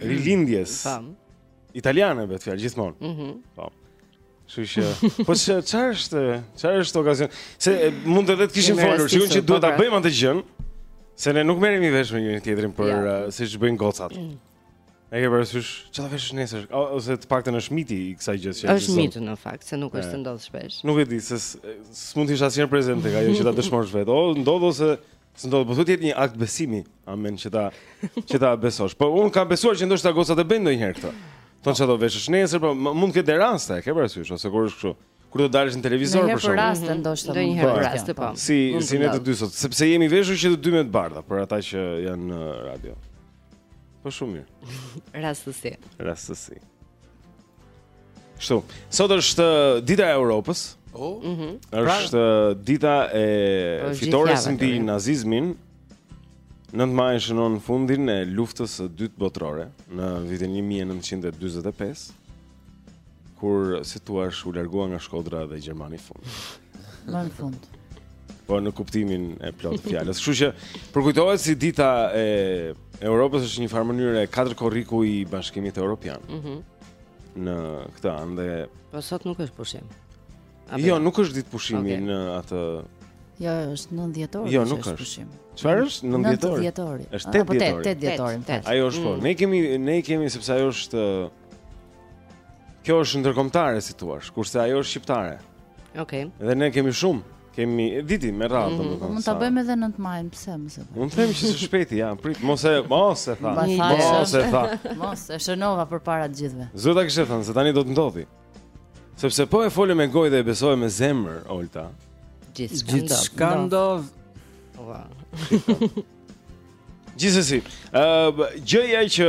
rilindjes. Tam. Italianet pa fjalë gjithmonë. Mhm. Mm po. Kështu që, po ç'a- çfarë është, çfarë është okazion? Se e, mund edhe të kishim Kemi folur, sigurisht rastisur, që duhet po, ta pra. bëjmë atë gjënë, se ne nuk merremi vesh me njëri tjetrin për Ja. uh, siç bëjnë gocat. E ke parasysh çfarë vesh nesër, O- ose të paktën është miti i kësaj gjë që Është ekziston. mit në fakt, se nuk është E. të ndodh shpesh. Nuk e di se s- s'mund të isha asnjëherë prezent tek ajo që ta dëshmosh vetë. O ndodh o S'ndodh, po do të jetë një akt besimi, amen, që ta, që ta besosh. Po unë kam besuar që ndoshta gocat e bëjnë ndonjëherë këtë. Thonë çfarë do veshësh nesër, po më- mund të ketë dhe raste, e ke parasysh ose kur është kështu. Kur do dalësh në televizor Ndonjëherë për për shembull. raste Mhm. ndoshta. mund Ndonjëherë të për jetë, raste, po. Si Mund të si ne të ndodhë. dy sot, sepse jemi veshur që të dy me të bardha për ata që janë në radio. Po shumë mirë. Rastësi. Rastësi. Kështu, sot është uh, dita e Europës. Oh. Mm -hmm. Është pra, uh, dita e po, fitores mbi nazizmin. 9 maj shënon fundin e luftës së dytë botërore në vitin 1945. Kur si thua u largua nga Shkodra dhe gjermani i fundit. Më në fund. Po në kuptimin e plotë të fjalës. Kështu që përkujtohet si dita e Europës është një farë mënyrë katër korriku i Bashkimit Evropian. Mhm. Mm në këtë anë dhe po sot nuk është pushim. Apo jo, jo, nuk është ditë pushimi okay. në atë Jo, është 9 dhjetor. Jo, nuk është pushim. Çfarë është 9 dhjetor? 9 dhjetor. Është 8 dhjetor. 8 dhjetor. Ajo është po. Mhm. Ne kemi ne kemi sepse ajo është Kjo është ndërkombëtare si thua, kurse ajo është shqiptare. Okej. Okay. Dhe ne kemi shumë, kemi ditë me radhë mm -hmm. domethënë. Mund ta bëjmë edhe 9 majin, pse mos. Mund të them që së shpejti ja, prit, mos e mos e thuaj. Mos e thuaj. Po e shënova përpara të gjithëve. Se ta kishte thënë se tani do të ndodhi. Sepse po e folëm me gojë dhe e besojmë me zemër, Olta. Gjithçka ndodh. Gjithçka ndodh. Gjithsesi, ë uh, gjëja që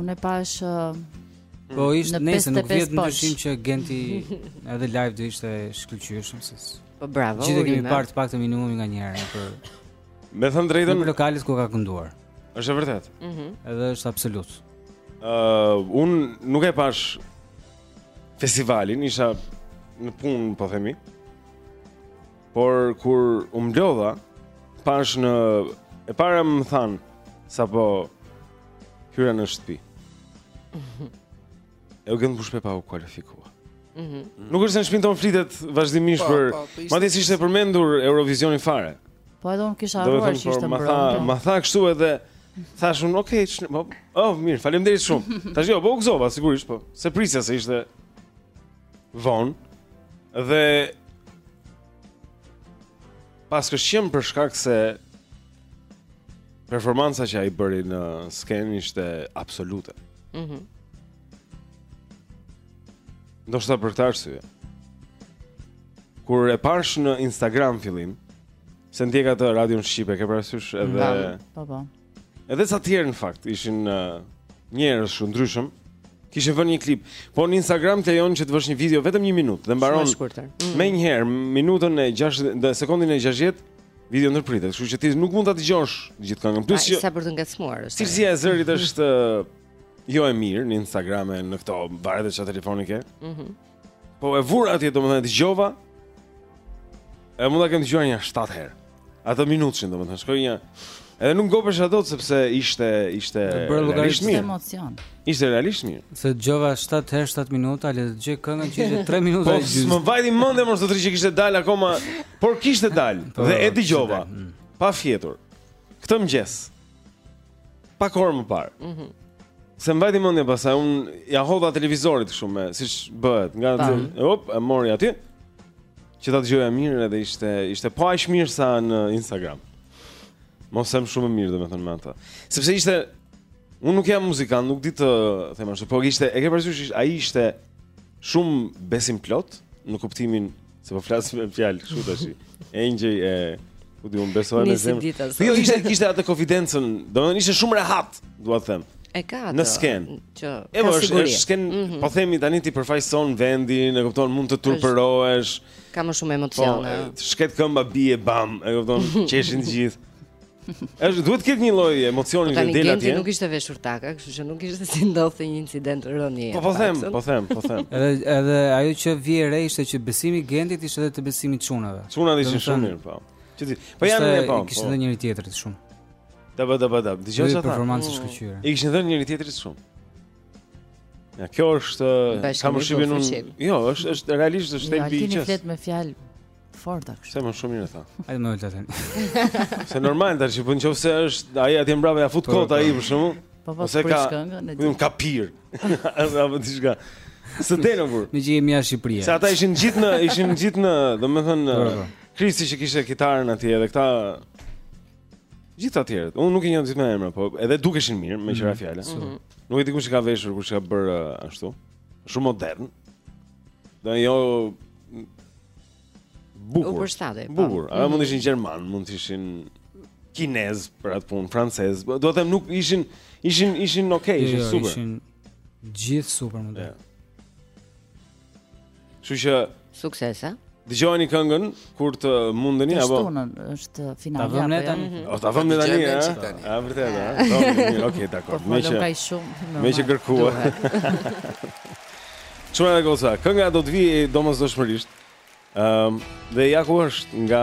Unë e pash Po ishte, nuk vihet në dyshim që Genti edhe live do ishte shkëlqyeshëm se. Po bravo. Të gjithë e kemi parë të paktën minimumi nga një herë për Me thënë të drejtën në lokalet ku ka kënduar. Është e vërtet. Mhm. Mm edhe është absolut. Ë uh, un nuk e pash festivalin, isha në punë, po themi. Por kur u mblodha, lajmin e parë ma thanë sapo hyra në shtëpi. E Genti, e pe, u kualifikua. Mm -hmm. Nuk është se në shpinë tonë flitet vazhdimisht po, për... Po, po, madje s'ishte përmendur Eurovisioni fare. Po edhe unë kisha harruar që ishte mbrëmë. Ma tha kështu edhe... Thashë unë, okej, okay, qenka... Po, oh, mirë, faleminderit shumë. Thashë jo, po u gëzova, sigurisht, po. S'e prisja se ishte... vonë dhe paskësh qenë për shkak se performanca që ai bëri në skenë ishte absolute. Mhm. Mm Ndoshta për këtë arsye. Kur e pash në Instagram fillim, se ndjek atë radion Shqipe, ke parasysh edhe... Po, po. Edhe sa të tjerë në fakt ishin uh, njerëz shumë ndryshëm. Kishin vënë një klip, po në Instagram të lejon që të vësh një video vetëm një minutë dhe mbaron mm. me njëherë minutën e 60 dhe sekondin e 60 video ndërpritet, kështu që ti nuk mund ta dëgjosh gjithë këngën. Plus që sa për të ngacmuar është. Cilësia e zërit është jo e mirë në Instagram e në këto varet dhe çfarë telefoni ke. Mhm. Mm Po e vura atje domethënë dëgjova. E mund ta kem dëgjuar një 7 herë. Atë minutën domethënë shkoi një Edhe nuk gopesh ato sepse ishte ishte realisht mirë. Emocion. Ishte realisht mirë. Se dëgjova 7 herë 7 minuta, le të dëgjoj këngën që ishte 3 minuta po, e gjysmë. Po më vajti mendja mos ndoshta s' që kishte dal akoma, por kishte dal po, dhe e dëgjova. Mm. Pa fjetur. Këtë mëngjes. Pak orë më parë. Mhm. Mm Se m'vajti mendja pastaj un ja hodha televizorit kështu me siç bëhet, nga hop e mori aty. Që ta dëgjoja mirë edhe ishte ishte po aq mirë sa në Instagram. Mos them shumë më mirë domethënë me atë. Sepse ishte un nuk jam muzikant, nuk di të them ashtu, por ishte e ke parasysh ai ishte shumë besim plot në kuptimin Se po flas me fjalë kështu tash. Engjëj e ku di un besoj në zemër. Po jo ishte kishte atë konfidencën, domethënë ishte shumë rehat, dua të them. E ka atë. Në sken. Që e ka siguri. Është sken, mm -hmm. po themi tani ti përfaqëson vendin, e kupton, mund të turpërohesh. Ka më shumë emocione. Po, shkiet këmba bie bam, e kupton, qeshin të gjithë. Është duhet të ketë një lloj emocioni kur del atje. Nuk ishte veshur taka, kështu që nuk kishte si ndodhte një incident rënie. Po po them, po them, po them. Edhe edhe ajo që vije re ishte që besimi i Gentit ishte edhe te besimi i çunave. Çunat ishin shumë mirë, po. Që ti, po janë mirë po. Kishte edhe njëri tjetër të shumë. Da ba da ba da. Dije sa performancë të shkëlqyer. I kishin dhënë njëri tjetrit shumë. Ja, kjo është kam shihën unë. Jo, është është realisht është thelbi i gjësë. Ja, ti flet me fjalë Të forta kështu. Se më shumë mirë tha. Hajde më ulta tani. Se normal tash, po nëse është ai atje mbrapa ja fut po, kota po. ai për shkakun. Po po, se ka këngën e tij. Unë ka pir. Apo diçka. Së delo kur. Ne jemi në Shqipëri. Se ata ishin gjithë në, ishin gjithë në, domethënë po, po. Kristi që kishte kitarën atje dhe këta gjithë të tjerët. Unë nuk i njoh gjithë me emra, po edhe dukeshin mirë meqë ra mhm. fjala. Mhm. Nuk e di kush i ka veshur, kush ka bër uh, ashtu. Shumë modern. Do jo bukur. U përshtatej. Po. Bukur. A mund të ishin gjerman, mund të ishin kinez për atë punë, francez. Dua të them nuk ishin ishin ishin okay, jo, ishin jo, super. Ishin gjithë super mund të. Kështu që suksese. Dëgjojeni këngën kur të mundeni apo? Të shtunën është finalja. Ta vëmë ne tani. Jo? Mhm. O ta vëmë ne tani. A vërtet? Okej, okay, dakord. Po, po, meqë ka shumë. Meqë kërkuat. Çuna e goca. Kënga do të vijë domosdoshmërisht. Ëm ehm, um, dhe ja ku është nga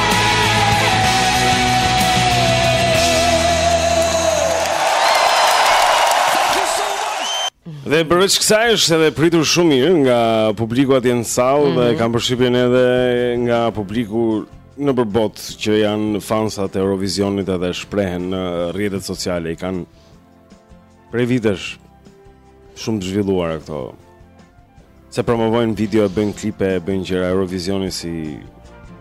Dhe përveç kësaj është edhe pritur shumë mirë nga publiku atje në sallë mm -hmm. dhe mhm. kam përshtypjen edhe nga publiku nëpër botë që janë fansat e Eurovisionit edhe shprehen në rrjetet sociale i kanë prej vitesh shumë të zhvilluara këto. Se promovojnë video, e bëjnë klipe, e bëjnë gjëra Eurovisioni si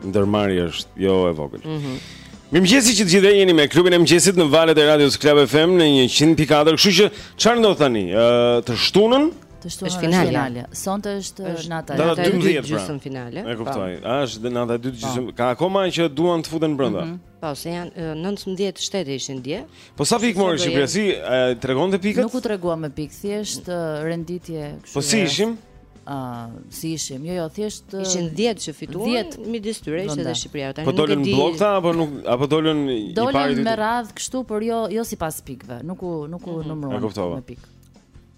ndërmarrje është jo e vogël. Mhm. Mm Mirëmëngjesi të gjithëve jeni me klubin e mëngjesit në valët e radios Club FM në 100.4. Kështu që çfarë ndodh tani? Ë të shtunën Të shtunën është finalja. finalja. Sonte është, është nata e Nata e, dytë pra. gjysmë finale. E kuptoj. A është dhe nata e dytë gjysmë. Ka akoma që duan të futen brenda. Po, se janë 19 shtete ishin dje. Po sa pikë mori Shqipëria? S'i tregonte pikët? Nuk u tregua me pikë, thjesht renditje kështu. Po si ishim? Ë, uh, si ishim? Jo, jo, thjesht ishin 10 që fituan midis tyre ishte edhe Shqipëria. Tani po dolën di... blokta apo nuk apo dolën i pari? Dolën me radhë kështu, por jo jo sipas pikëve. Nuk u nuk u mhm. numëruan me pikë.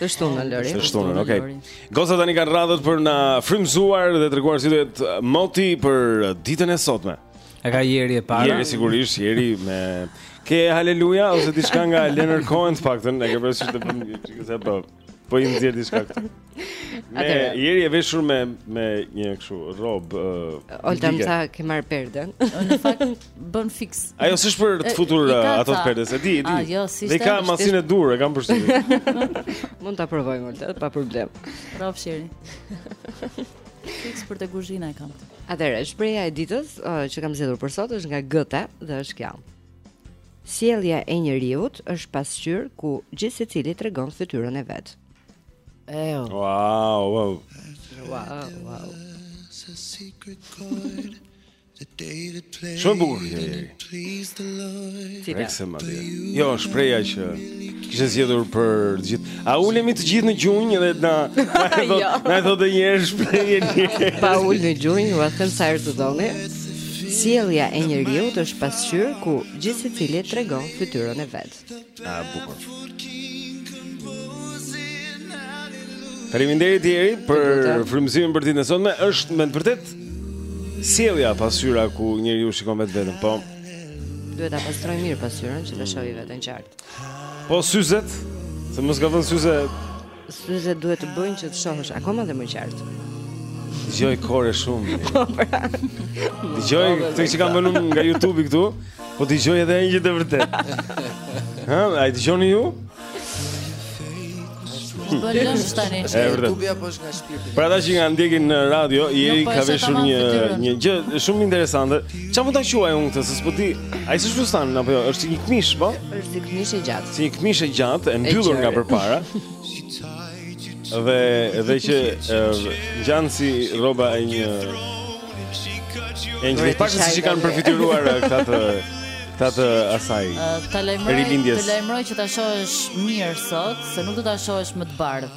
Të shtunën Lori. Të shtunën, okay. Goca tani kanë radhën për t'na frymëzuar dhe treguar si do jetë uh, moti për ditën e sotme. E ka Jeri e para? Jeri sigurisht, Jeri me një haleluja ose diçka nga Leonard Cohen të paktën, e ke parasysh të bëjmë çka se po. Po i nxjerr diçka këtu. Me Jeri e veshur me me një kështu rrobë. Uh, Olta më tha ke marrë perden. Në fakt bën fiks. Ajo s'është për të futur uh, ato të perdes, e di, e di. Ah, jo, si dhe ka masën e duhur, e kam përshtypjen. Mund ta provojë Olta, pa problem. Prof Shiri. Fiks për te kuzhina e kam. Atëherë, shprehja e ditës uh, që kam zgjedhur për sot është nga Goethe dhe është kjo. Sjellja e njeriut është pasqyrë ku gjithsecili tregon fytyrën e vet. Ew. Wow, wow. Wow, wow. Shumë bukur kjo Jeri. Eksemat. Jo, shprehja që kishe zgjedhur për të gjithë. A ulemi të gjithë në gjunjë edhe na jo. na e thotë një herë shprehjen. Pa ul në gjunjë, u them sa herë të doni. Sjellja e njeriut është pasqyrë ku gjithsecili tregon fytyrën e vet. Na e bukur. Faleminderit Jeri për frymëzimin për ditën e sotme. Është me të vërtetë sjellja pasqyra ku njeriu shikon vetveten, po. Duhet ta pastrojë mirë pasqyrën që të shohë veten qartë. Po syzet, se mos ka vënë syze Syzet duhet të bëjnë që të shohësh akoma dhe më qartë. Dëgjoj kore shumë. Po, pra. Dëgjoj këtë që kam vënë nga YouTube-i këtu, po dëgjoj edhe një gjë të vërtetë. Ha, ai dëgjoni ju? Po lësh tani. YouTube-i apo është nga shpirti? Për ata që na ndjekin në radio, Jeri po, ka veshur një një gjë shumë interesante. Ça mund ta quaj unë këtë, se s'po di. Ai s'është fustan apo jo, është një këmishë, po? Është një këmishë e gjatë. Si një këmishë e gjatë e mbyllur nga përpara. dhe dhe që ngjan si rroba e një Një pak se si kanë përfituar këta të këta të asaj. Të lajmëroj, të lajmëroj që ta shohësh mirë sot, se nuk do ta shohësh më të bardhë.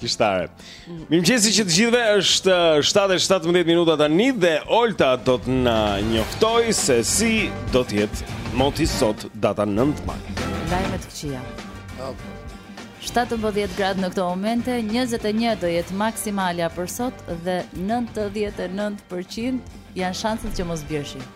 Kishtare. Mm. Mirëmëngjes të gjithëve është 7:17 uh, minuta tani dhe Olta do të na njoftojë se si do të jetë moti sot data 9 maj. Lajme të këqija. 17 gradë në këto momente, 21 do jetë maksimalja për sot dhe 99% janë shanset që mos bjerë shi.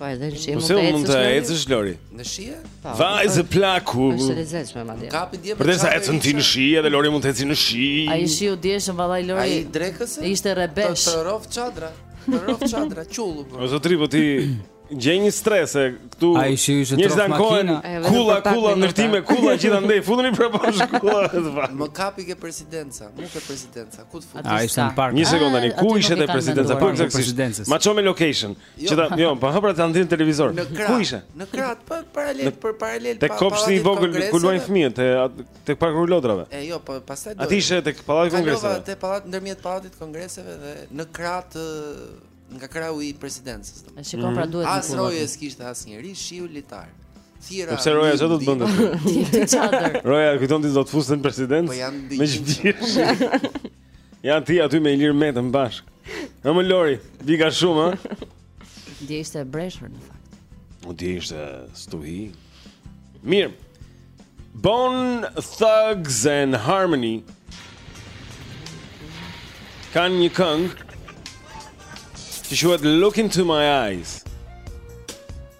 Po edhe në shi po mund të ecësh. Po mund të ecësh Lori. Në shi? Po. Vajzë plaku. Është e lezetshme madje. Kapi dje. Përderisa ecën ti në shi edhe Lori mund të ecë në shi. Ai shiu i djeshëm vallahi Lori. Ai i drekës? Ishte rrebesh. Të rroftë çadra. Të rroftë çadra çullu. Po zotri po ti Gjen një strehëz këtu Ai shi ishte të rroftë makina. Kulla, kulla, ndërtime, kulla gjithandej. Futuni për bash kulla vetë pa. Më kapi ke presidenca, mu ke presidenca. Ku të fut? Ai ishte në park. Një sekondë tani, ku ishe te presidenca? Po eksaktësisht. Ma çon me location. Jo. Qëta, jo, po hapra ta ndjek në televizor Në krat Ku ishe? Në krat, për po, paralel, për paralel Te kopshti i vogël ku luajnë fëmijët Te, te parku i lodrave E, jo, për po, pastaj do A ti ishe te Pallati i Kongreseve Kalova te Pallati, ndërmjet Pallatit Kongreseve dhe në krat Nga krahu i presidencës E shikon pra mhm. duhet As roje s'kishte asnjeri, shiu litar Thira Pse roja ça do të bënte ty Roja, kujton ti do të fuste në presidencë Po janë Me Janë aty me Ilir Metën bashkë. E mo Lori, bika shumë, ha? Dje ishte breshër, në fakt. O, dje ishte stuhi. Mirë. Bone Thugs and Harmony. Kanë një këngë. Që quhet Look Into My Eyes.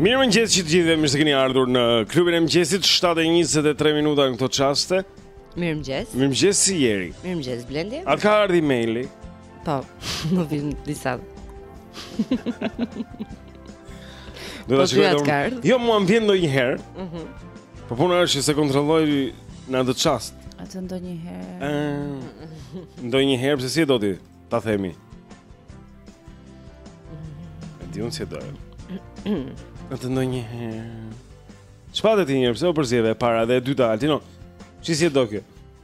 Mirëmëngjes që të gjithëve mirë se keni ardhur në klubin e mëngjesit 7.23 minuta në këto çaste Mirëmëngjes Mirëmëngjes si jeni Mirëmëngjes Blendi A të ka ardhë imeili Po, më vijnë disa Do të po shkoj të Jo, mua më vjen ndonjëherë. Mhm. Mm po puna është se kontrolloj në atë çast. Atë ndonjëherë. Ëh. Ndonjëherë pse si do ti ta themi? Mhm. Di unë se si e do. Atë ndonjëherë. Çfarë ti njëherë, pse u përzieve para dhe e dyta Altino? Si e do kjo?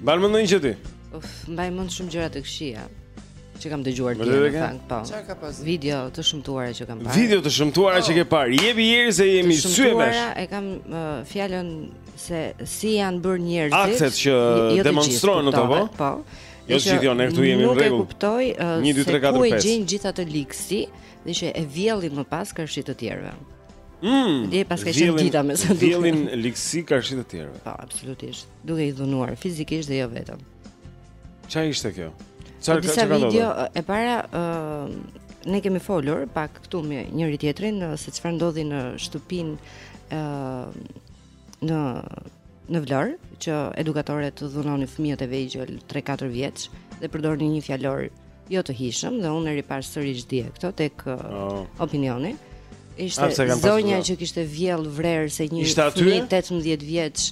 Mban mend ndonjë gjë ti? Uf, mbaj mend shumë gjëra të këqija që kam dëgjuar dje në fakt, po. Çfarë ka pas? Video të shëmtuara që kam parë. Video të shëmtuara që ke oh. parë. Jepi Jeri se jemi sy e vesh. E kam uh, fjalën se si janë bërë njerëzit. Akset që jo, jo demonstrojnë ato, po? Po. Jo gjithë jo, ne këtu jemi në rregull. Nuk e kuptoj uh, 1 2 3 4 5. Ku e gjejnë gjithë atë ligësi dhe që e vjellin më pas karshi të tjerëve. Mm. Dje paska qenë dita me sa duket. Vjellin ligësi karshi të tjerëve. Po, absolutisht. duke i dhunuar fizikisht dhe jo vetëm. Ça ishte kjo? Ça po ka disa video e para ë uh, ne kemi folur pak këtu me njëri tjetrin se çfarë ndodhi në shtëpinë ë uh, në në Vlorë që edukatoret dhunonin fëmijët e vegjël 3-4 vjeç dhe përdornin një fjalor Jo të hijshëm dhe unë i ripashë sërish dje këto tek oh. opinioni. Ishte zonja që kishte vjellë vrer se një fëmijë 18 vjeç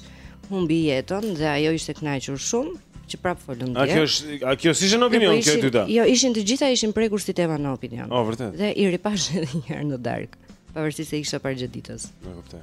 humbi jetën dhe ajo ishte kënaqur shumë që prapë folën dje. A kjo është a kjo ishte në opinion kjo e dyta? Jo, ishin të gjitha ishin prekur si tema në opinion. Oh, vërtet. Dhe i ripashë edhe një herë në darkë, pavarësisht se i kisha parë gjatë ditës. Nuk kuptoj.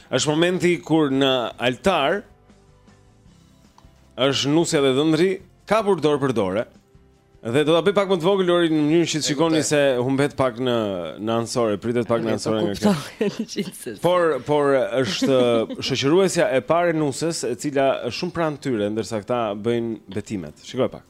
Është momenti kur në altar është nusja dhe dhëndri kapur dorë për dore. Dhe do ta bëj pak më të vogël Lori në mënyrë që të shikoni se humbet pak në në anësore, pritet pak në anësore nga kjo. Por por është shoqëruesja e parë e nuses, e cila është shumë pranë tyre ndërsa këta bëjnë betimet. Shikoje pak.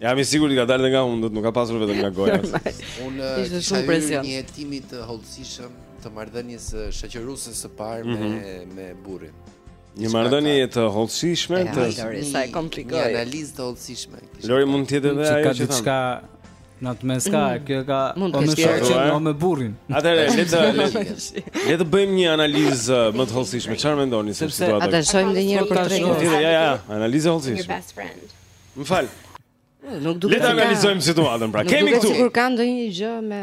Jam i sigurt i ka dalë nga hundët, nuk ka pasur vetëm nga goja. Unë ish shumë presion. Një hetimi të hollësishëm të marrëdhënies së shoqërueses së parë me mhm. me burrin. Një marrëdhënie të hollësishme, të sa e komplikoi. Një analizë të hollësishme. Lori mund të jetë edhe ajo që ka diçka Në atë mes ka, mm. kjo ka po me shoqen me burrin Atëherë, le të, le të bëjmë një analizë uh, më të hollësishme çfarë mendoni se për situatën Atëherë, shohim dhe njëherë për të rejë Atëherë, ja, ja, analizë hollësishme Më fal Nuk duket Le të analizojmë situatën, pra. Kemi këtu. Nuk duket sikur ka ndonjë gjë me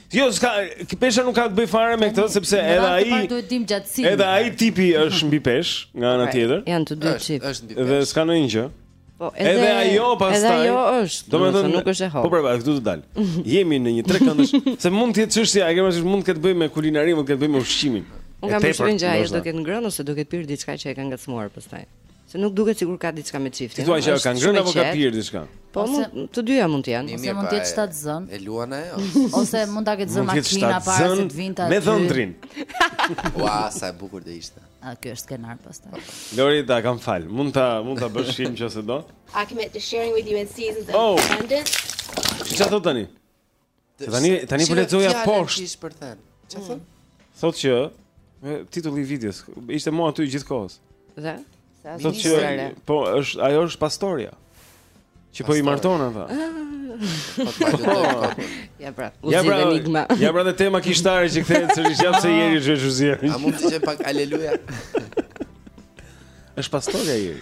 Jo, s'ka, pesha nuk ka të bëjë fare me këtë sepse edhe ai duhet ta dimë gjatësinë. Edhe ai tipi është mbi peshë nga ana tjetër. Janë të dy çift. Është mbi peshë. Dhe s'ka ndonjë gjë. Po, edhe, edhe ajo pastaj. Edhe ajo është. Domethënë nuk është e hollë. Po pra, këtu do dal. Jemi në një trekëndësh, se mund të jetë çështja, e kemi mund të ketë të bëjë me kulinarinë, mund të ketë të bëjë me ushqimin. Unë kam përshtypjen që ajo do të ketë ngrënë ose do të ketë pirë diçka që e ka ngacmuar pastaj. Se nuk duket sikur ka diçka me çiftin. Ti thua që ka ngrënë apo ka pirë diçka? Po, të dyja mund të jenë. Ose mund të jetë shtatzënë. E luan ajo. Ose mund ta ketë zënë makina para se të vinte aty. Me dhëndrin. Ua, sa e bukur do ishte. A, ky është skenar pastaj. Lori ta kam falë. Mund ta mund ta bësh film nëse do. I commit to sharing with you in seasons of abundance. Oh. Çfarë do tani? Se tani tani po lexoja poshtë. Çfarë po thonë? Çfarë thonë? Thotë që titulli i videos ishte mu aty gjithë kohës. Dhe? Thotë që po është ajo është pastorja. Që po i marton ata. Ja pra, u zgjidh enigma Ja pra dhe tema kishtare që kthehet sërish, ja se Jeri shë shë A mund të jetë pak aleluja është pastorja Jeri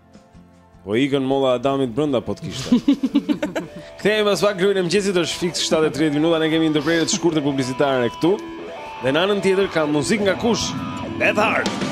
Po ikën molla e Adamit brenda po te kisha. Kthehemi pas pak klubin e mëngjesit, është fiks 7:30 minuta ne kemi një ndërprerje të shkurtër publicitare këtu. Dhe në anën tjetër ka muzikë nga kush? Beth Hart.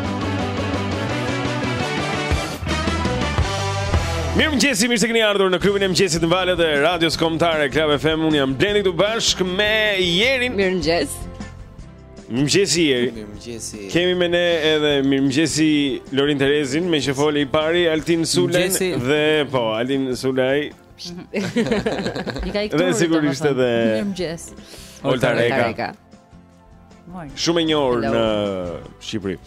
Mirëmëngjesi, mirë se keni ardhur në klubin e mëngjesit në valët e radios kombëtare Club FM Unë jam Blendi këtu bashkë me Jerin Mirëmëngjes Mirëmëngjesi Jeri Mirëmëngjesi Kemi me ne edhe mirëmëngjesi Lorin Terezin Meqë foli i pari Altin Sulën Dhe po, Altin Sulaj Dhe sigurisht edhe Mirëmëngjesi Olta Reka Moj. Shumë e njohur në Shqipëri.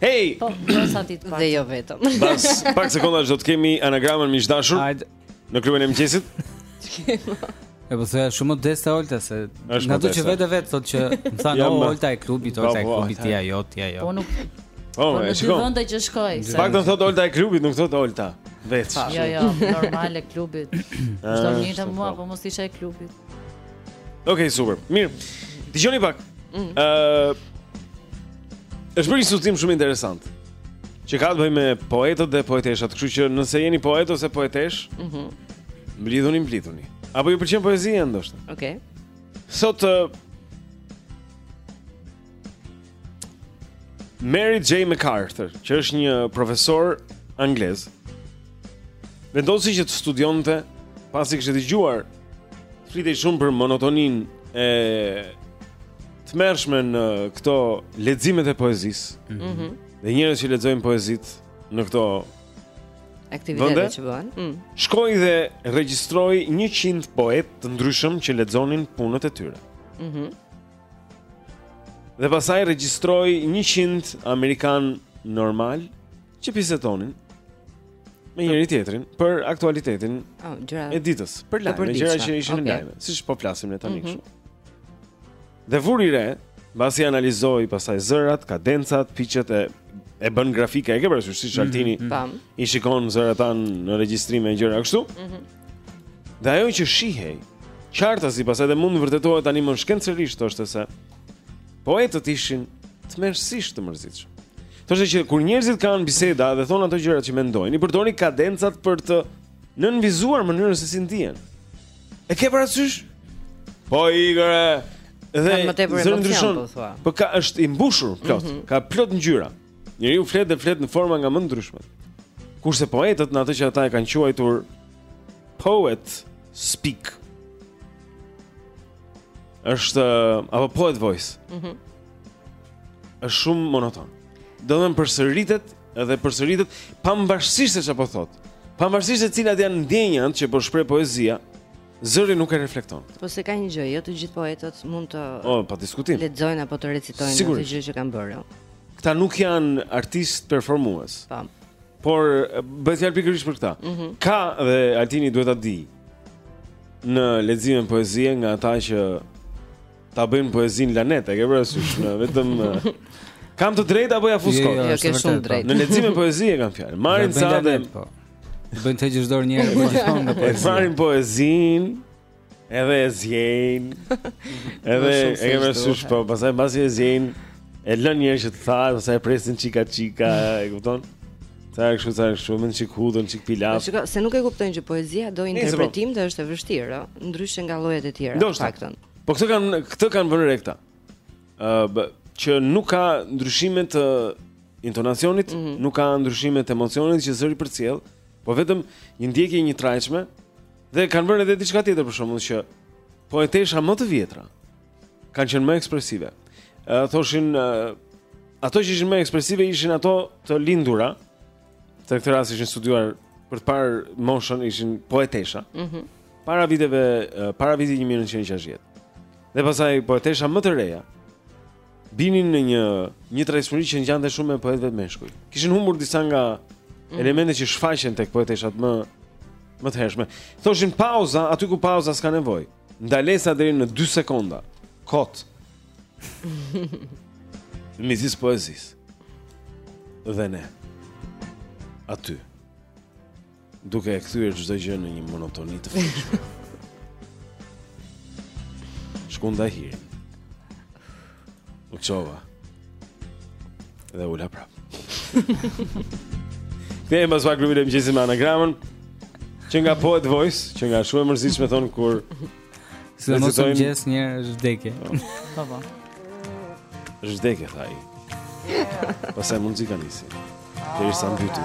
Hey, po, dhe jo vetëm. Pas pak sekondash do të kemi anagramën miq të dashur. Hajde. Në klubin e mëngjesit. E po thoja shumë modeste Olta se na tha që vetë vetë thotë që më thanë ja, Olta e klubit, Olta e po, po, klubit ti ajo, ti ajo. Po nuk. Po, po e shikoj. Vendet që shkoj. Në fakt do thotë Olta e klubit, nuk thotë Olta. Vetë. Jo, jo, normale klubit. S'do më njihte mua, po mos isha e klubit. Okej, super. Mirë. Dëgjoni pak. Ëh, mm. uh, është bërë një studim shumë interesant. Që ka të bëjë me poetët dhe poeteshat, kështu që nëse jeni poet ose poeteshë, ëh, mm -hmm. mblidhuni, mblidhuni. Apo ju pëlqen poezia ndoshta? Okej. Sot uh, Mary J. MacArthur, që është një profesor anglez, vendosi që të studionte pasi kishte dëgjuar të flitej shumë për monotoninë e tmerrshme në këto leximet e poezisë. Mhm. Mm -hmm. Dhe njerëz që lexojnë poezitë në këto aktivitete që bëhen. Mm. Shkoi dhe regjistroi 100 poetë të ndryshëm që lexonin punët e tyre. Mhm. Mm Dhe pastaj regjistroi 100 amerikanë normalë që bisedonin me njëri-tjetrin për aktualitetin oh, e ditës, për lajme, për gjëra që ishin okay. në lajme, siç po flasim ne tani mm -hmm. Dhe vuri re, mbasi analizoi pastaj zërat, kadencat, piqet e e bën grafika, e ke parasysh siç Altini. Mm -hmm. I shikon zërat tanë në regjistrime e gjëra kështu. Mm -hmm. Dhe ajo që shihej, qartazi pastaj edhe mund të vërtetohet tani më shkencërisht është se poetët ishin tmerrësisht të mërzitshëm. Thoshte që kur njerëzit kanë biseda dhe thonë ato gjëra që mendojnë, i përdorin kadencat për të nënvizuar mënyrën se si ndihen. E ke parasysh? Po Igore, dhe zëri ndryshon. Po, po ka është i mbushur plot, mm -hmm. ka plot ngjyra. Njeriu flet dhe flet në forma nga më të ndryshmet. Kurse poetët në atë që ata e kanë quajtur poet speak. Është apo poet voice. Mhm. Mm është shumë monoton. Domethënë përsëritet dhe përsëritet pavarësisht se çfarë po thotë. Pavarësisht se cilat janë ndjenjat që po shpreh poezia, zëri nuk e reflekton. Po se ka një gjë, jo të gjithë poetët mund të Oh, pa diskutim. Lexojnë apo të recitojnë atë gjë që kanë bërë. Këta nuk janë artistë performues. Po. Por bëhet fjalë pikërisht për këta. Mm -hmm. Ka dhe Altini duhet ta dijë. Në lexime poezie nga ata që ta bëjnë poezinë lanet, e ke parasysh, në vetëm Kam të drejtë apo ia fus kot? Jo, jo, jo ke shumë po. të drejtë. Në lexime poezie e kam fjalën. Marrin Sade. Po. Bën të gjithë dorë njerëz, po. Marrin poezinë. Edhe e zien. Edhe e ke parasysh po, pastaj mbasi e zien, e lënë një çikë të thahet, pastaj e presin çika çika, e kupton? Ta e kështu, ta e kështu, me një çik hudhër, çik pilav. Po, shiko, se nuk e kuptojnë që poezia do po. interpretim dhe është e vështirë, ëh, ndryshe nga llojet e tjera, në fakt. Po këtë kanë këtë kanë vënë re këta. ë që nuk ka ndryshime të intonacionit, mm -hmm. nuk ka ndryshime të emocionit që zëri përcjell, po vetëm një ndjekje e njëtrajtshme, Dhe kanë bërë edhe diçka tjetër për shembull që poetesha më të vjetra kanë qenë më ekspresive. Ë thoshin ato që ishin më ekspresive ishin ato të lindura. Te këtë rast ishin studiuar për të parë moshën ishin poetesha. Mhm. Mm para viteve para vitit 1960. Dhe pastaj poetesha më të reja binin në një një tradicmëri që ngjante shumë me poetëve meshkuj. Kishin humbur disa nga mm. elemente që shfaqen tek poeteshat më më të hershme. Thoshin pauza aty ku pauza s'ka nevojë. Ndalesa deri në 2 sekonda. Kot. Mizisë poezisë. Dhe ne. Aty. Duke e kthyer çdo gjë në një monotoni të fshehtë. Shkunda hirin. U çova. Dhe u ula prap. Te e mësua klubin e mëngjesit me anagramën. Që nga Poet Voice, qënka shumë e mërzitshme thon kur Sidomos në mëngjes është vdekje. Po po. Është vdekje thuaj. Pastaj mund të zgjidhni. Derisa mbyty.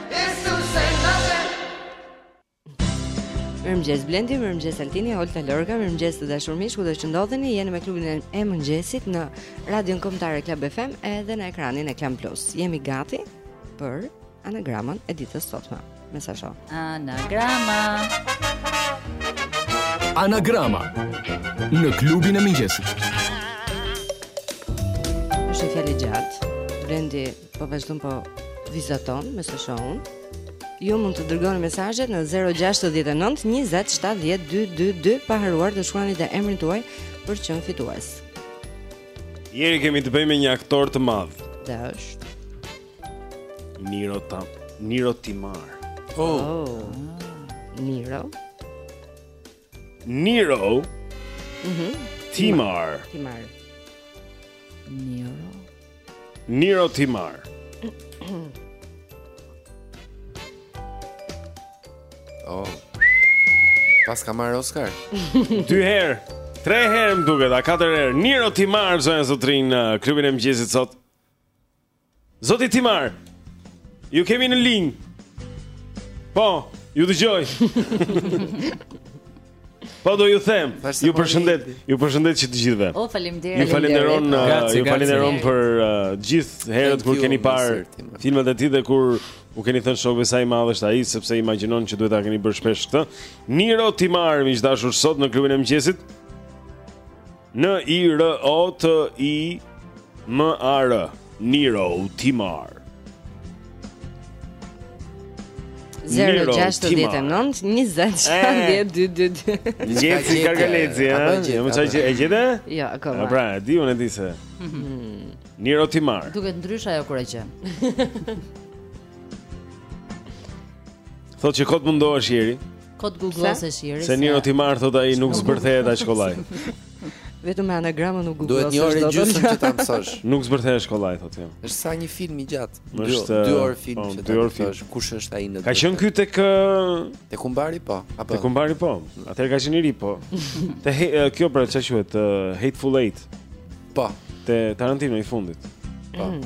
Mirëmëngjes Blendi, mirëmëngjes Altini, Holta Lorga, mirëmëngjes të dashur miq, kudo që ndodheni. Jeni me klubin e mëngjesit në Radion Kombëtare Club FM edhe në ekranin e Klan Plus. Jemi gati për anagramën e ditës së sotme. Me sa shoh. Anagrama. Anagrama në klubin e mëngjesit. Është fjalë e gjatë. Blendi Po vazhdon po vizaton me sa shoh unë. Ju mund të dërgoni mesazhet në 069 20 70 222 pa harruar të shkruani dhe emrin tuaj për të qenë fitues. Jeri kemi të bëjmë me një aktor të madh. Dhe është Niro Tam, Niro Timar. Oh. oh. Niro. Niro. Mhm. Mm Timar. Timar. Niro. Niro Timar. oh. Pse ka marrë Oscar. Dy herë. Tre herë më duket, a katër herë. Niro Timar zonja zotërinj në klubin e mëngjesit sot. Zoti Timar, ju kemi në linjë. Po, ju dëgjoj. Po do ju them, ju përshëndet, ju përshëndet që të gjithëve. O faleminderit. Ju falënderon, uh, ju falënderon për uh, gjithë herët kur keni parë filmat e tij dhe kur u keni thënë shokëve sa i madh është ai sepse imagjinon që duhet ta keni bërë shpesh këtë. Niro Timar, miq të dashur, sot në klubin e mëngjesit. N I R O T I M A R Niro Timar 069 20 70 222 Gjetësi Karkaleci, a? Në më qaj që e gjithë e? Ja, ka ma Pra, e di unë e di se mhm. Niro Timar Duket ndryshe jo kërë që Thotë që kot mundohesh Jeri Kot googlosesh Iris. Se Niro Timar thot ai nuk zbërthehet aq kollaj. Vetëm me anagramën nuk googlosesh. Duhet një orë gjysmë që ta mësosh. Nuk zbërthehet aq kollaj thot jam. Është sa një film i gjatë. Është 2 orë film po, që ta mësosh kush është ai në. Ka qenë ky tek te kumbari po. Apo te kumbari po. Atëherë ka qenë i ri po. Te kjo pra çfarë quhet Hateful Eight. Po. Te Tarantino i fundit. Po. Mm.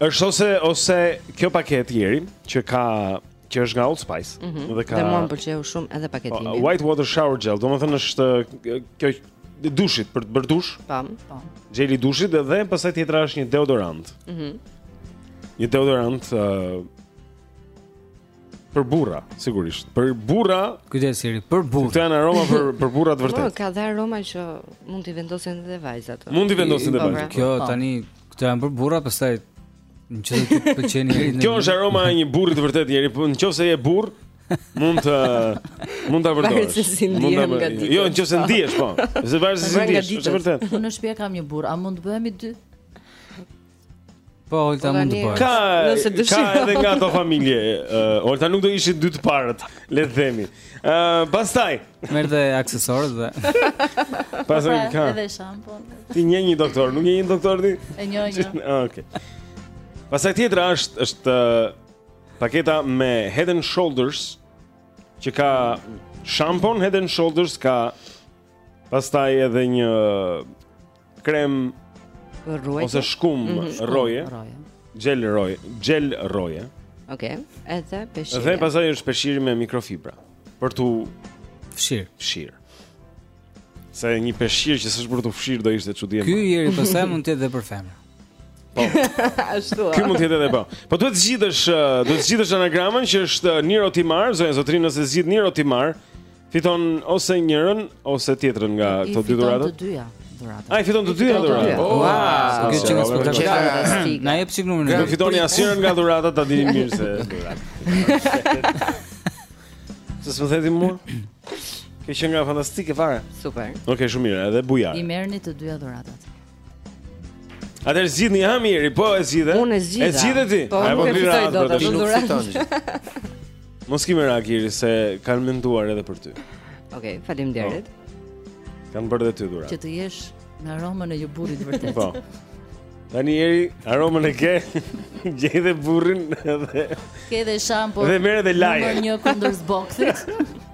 Është ose ose kjo paketë Iri që ka që është nga Old Spice mm -hmm. dhe ka Dhe mua më pëlqeu shumë edhe paketimi. Uh, white water shower gel, domethënë është kjo e dushit për të bërë dush. Pam, pam. Xheli i dushit dhe, dhe pastaj tjetra është një deodorant. Mhm. Mm një deodorant uh, për burra, sigurisht. Për burra, kujdes Iri, për burra. Këto janë aroma për për burra të vërtetë. Po, ka dhe aroma që mund t'i vendosin edhe vajzat. Mund t'i vendosin edhe po, vajzat. Pra. Kjo tani Këto janë për burra, pastaj në qoftë të pëlqen Iri. Kjo është aroma e një burri të vërtetë, Iri, po nëse je burr, mund të mund ta përdorësh. Mund ta përdorësh. Jo, nëse ndihesh po. Se varet se si ndihesh, është vërtet. Unë në shtëpi kam një burr, a mund të bëhemi dy? Po, Olta po, mund të bëheni. Ka, nëse dëshiron. Ka edhe nga ato familje. Uh, Olta nuk do ishit dy të parët, le të themi. Ëh, pastaj. Merr dhe aksesorët dhe. Pastaj ka. Edhe shampon. Ti je një doktor, nuk je një doktor ti? E një një. Ah, okej. Pastaj tjetra është është paketa me Head and Shoulders që ka shampon Head and Shoulders ka pastaj edhe një krem rroje ose shkum mm -hmm, rroje, xhel rroje, xhel rroje. Okej, okay. edhe peshir. Dhe pastaj është peshiri me mikrofibra për tu fshir, fshir. Se një peshir që s'është për tu fshir do ishte çudi. Ky Iri pastaj mund të jetë edhe për femër. Po. Ashtu. Ky mund të jetë edhe po. Po duhet të zgjidhësh, duhet të zgjidhësh anagramën që është Niro Timar, zonja zotërinj nëse zgjidh Niro Timar, Fiton ose njërën ose tjetrën nga këto dy dhuratat. Fiton të dyja dhuratat. Ah, fiton të dyja dhuratat. Wow, kjo është një spektakël. Na jep çik numrin. S'do fitoni asnjërën nga dhuratat, ta dini mirë se dhuratat. Pse s'më thatë mua? Kjo qenka fantastike fare. Super. Okej, okay, shumë mirë, edhe bujar. I merrni të dyja dhuratat. Atëherë zgjidhe një herë Iri, po e zgjidhe? Unë e zgjidha e zgjidhe ti? Po, po nuk e fitoj dot dhuratën Nuk fiton një Mos ki merak, Iri, se kanë menduar edhe për ty Ok, faleminderit po. Kanë bërë dhe ty dhuratë Që të jesh në aromën e një burri të vërtetë Po Tani Iri, aromën e ke Gjej dhe burrin dhe... Ke dhe shampo Dhe mere dhe laje Numër një kundër zbokthit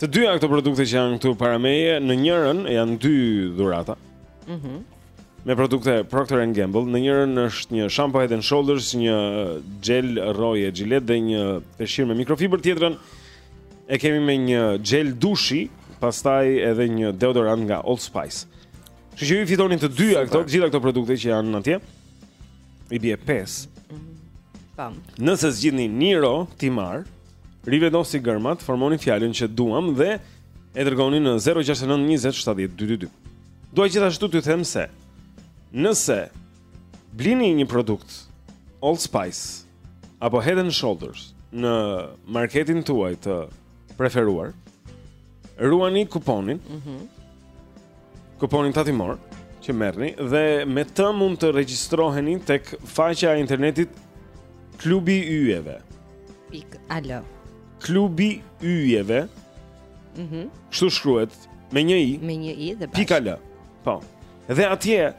Të dyja këto produkte që janë këtu para meje, në njërën janë dy dhurata. Mhm. Mm me produkte Procter and Gamble, në njërën është një shampo Head and Shoulders, një xhel rroje Gillette dhe një peshqir me mikrofibër, tjetrën e kemi me një xhel dushi, pastaj edhe një deodorant nga Old Spice. Kështu që ju fitoni të dyja këto, gjitha këto produkte që janë atje. I bie 5. Pam. Nëse zgjidhni Niro Timar, Rivendosni gërmat, formoni fjalën që duam dhe e dërgoni në 069 20 70 222. Dua gjithashtu t'ju them se nëse blini një produkt Old Spice apo Head and Shoulders në marketin tuaj të preferuar, Ruani kuponin. Mhm. Mm kuponin tatimor që merrni dhe me të mund të regjistroheni tek faqja e internetit klubi i yjeve pikë al. Klubi i yjeve. Mhm. Mm Kështu shkruhet me një i. Me një i dhe bash. Pikë al. Po. Dhe atje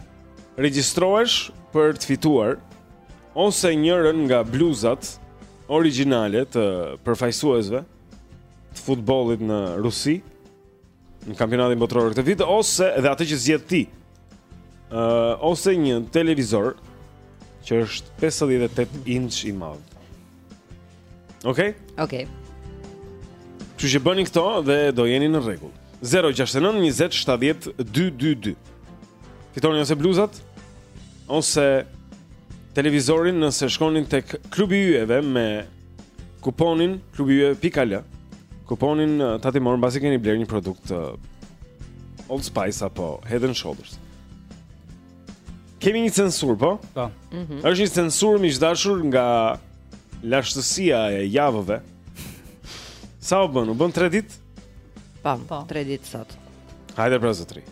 regjistrohesh për të fituar ose njërën nga bluzat origjinale të përfaqësuesve. të futbollit në Rusi në kampionatin botëror këtë vit ose edhe atë që zgjedh ti. ë uh, ose një televizor që është 58 inç i madh. Okej? Okej. Kështu që bëni këto dhe do jeni në rregull. 069 20 70 222. Fitoni ose bluzat ose televizorin nëse shkoni tek klubi i yjeve me kuponin klubiiyjeve.al kuponin uh, tatimor mbasi keni blerë një produkt uh, Old Spice apo Head and Shoulders. Kemi një censurë, po? Po. Mm -hmm. Është një censurë miq të dashur nga lashtësia e javëve. Sa u bënë? U bënë 3 ditë? Po, po. 3 ditë sot. Hajde pra zotri.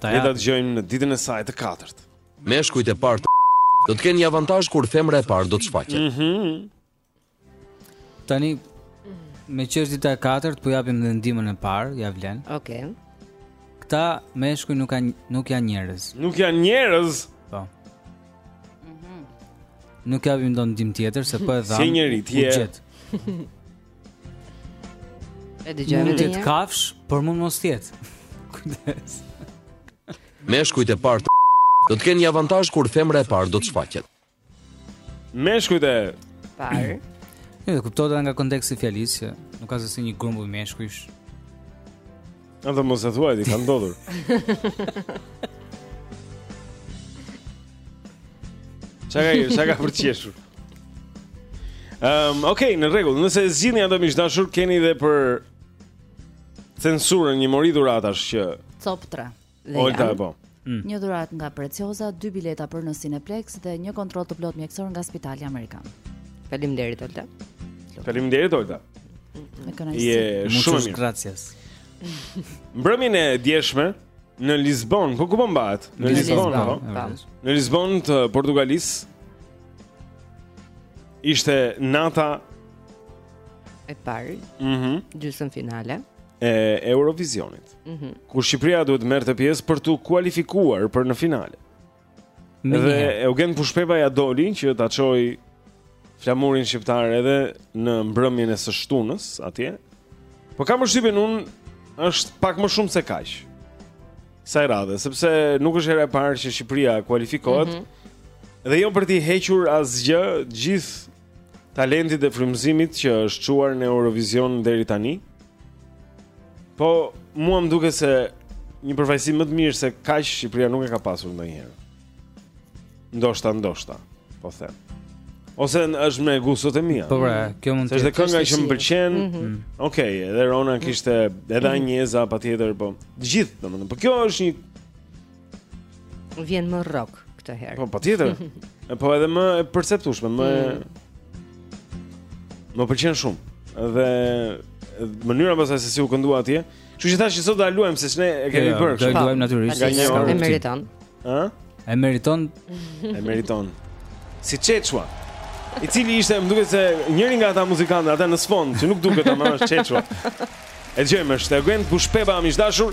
Ta ja. Ne do ta dëgjojmë në ditën e saj të katërt. Meshkujt e parë do të kenë një avantazh kur femra e parë do të shfaqet. Mm -hmm. Tani meqë është dita e katërt po japim dhe ndihmën e parë, ja vlen. Okej. Okay. Këta meshkuj nuk janë nuk janë njerëz. Nuk janë njerëz. Po. Mhm. Nuk japim ndonjë ndihmë tjetër se po e dhamë. Si njëri tjetër. E dëgjojmë edhe një. Mund të jetë kafshë, por mund të mos të jetë. Kujdes. Meshkujt e parë do të kenë një avantazh kur femra e parë do të shfaqet. Meshkujt e parë. Në, do kuptohet edhe nga konteksti i fjalisë që nuk ka se si një grumbull meshkujsh. Në të mos e thuaj ti, ka ndodhur. Çka ka, çka ka për qeshur? Ehm, um, okay, në rregull. Nëse zgjidhni ato miq të dashur, keni edhe për Censurën, një mori dhuratash që Top 3. Olta e po. Mm. Një dhuratë nga Preciosa, dy bileta për në Cineplex dhe një kontroll të plotë mjekësor nga Spitali Amerikan. Faleminderit Olta. Faleminderit Olta. Me kënaqësi. Je shumë mirë. Gracias. Mbrëmjen e djeshme në Lisbon, po ku po mbahet? Në Lisbon, po. Në Lisbon të Portugalisë. Ishte nata e parë, ëh, mm -hmm. gjysmëfinale e Eurovisionit. Ëh. Mm -hmm. Ku Shqipëria duhet të merrte pjesë për t'u kualifikuar për në finale. Me dhe një. Eugen Bushpepa ia doli që ta çojë flamurin shqiptar edhe në mbrëmjen e së shtunës atje. Po kam përshtypjen unë është pak më shumë se kaq kësaj radhe, sepse nuk është hera e parë që Shqipëria kualifikohet. Mm -hmm. Dhe jo për t'i hequr asgjë, gjithë talentit dhe frymëzimit që është çuar në Eurovision deri tani. Po mua më duket se një përfaqësim më të mirë se kaq Shqipëria nuk e ka pasur ndonjëherë. Ndoshta, ndoshta, po them. Ose është me gustot e mia. Po pra, kjo mund të jetë. Është kënga që më pëlqen. Mm -hmm. Okej, okay, edhe Rona kishte edhe mm -hmm. Anjeza patjetër, po të gjithë, domethënë. Po kjo është një Vjen më rock këtë herë. Po patjetër. po edhe më e perceptueshme, më mm. më pëlqen shumë. Dhe mënyra pastaj se si u këndua atje. Kështu që thashë sot do ta luajmë se ne e kemi jo, bërë. Do ta luajmë natyrisht. E meriton. Ë? E meriton. E meriton. Si Çeçua. I cili ishte, më duket se njëri nga ata muzikantë ata në sfond, që nuk duket ama është Çeçua. E dëgjojmë, Eugen Bushpepa, miq të dashur.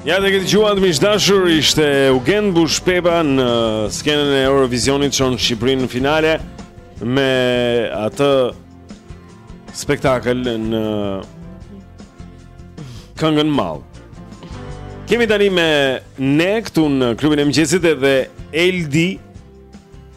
Ja dhe e dëgjuat miq të dashur, ishte Eugen Bushpepa në skenën e Eurovisionit çon Shqipërinë në finale me atë spektakël me këngën Mall. Kemi tani me ne këtu në klubin e mëngjesit edhe Eldi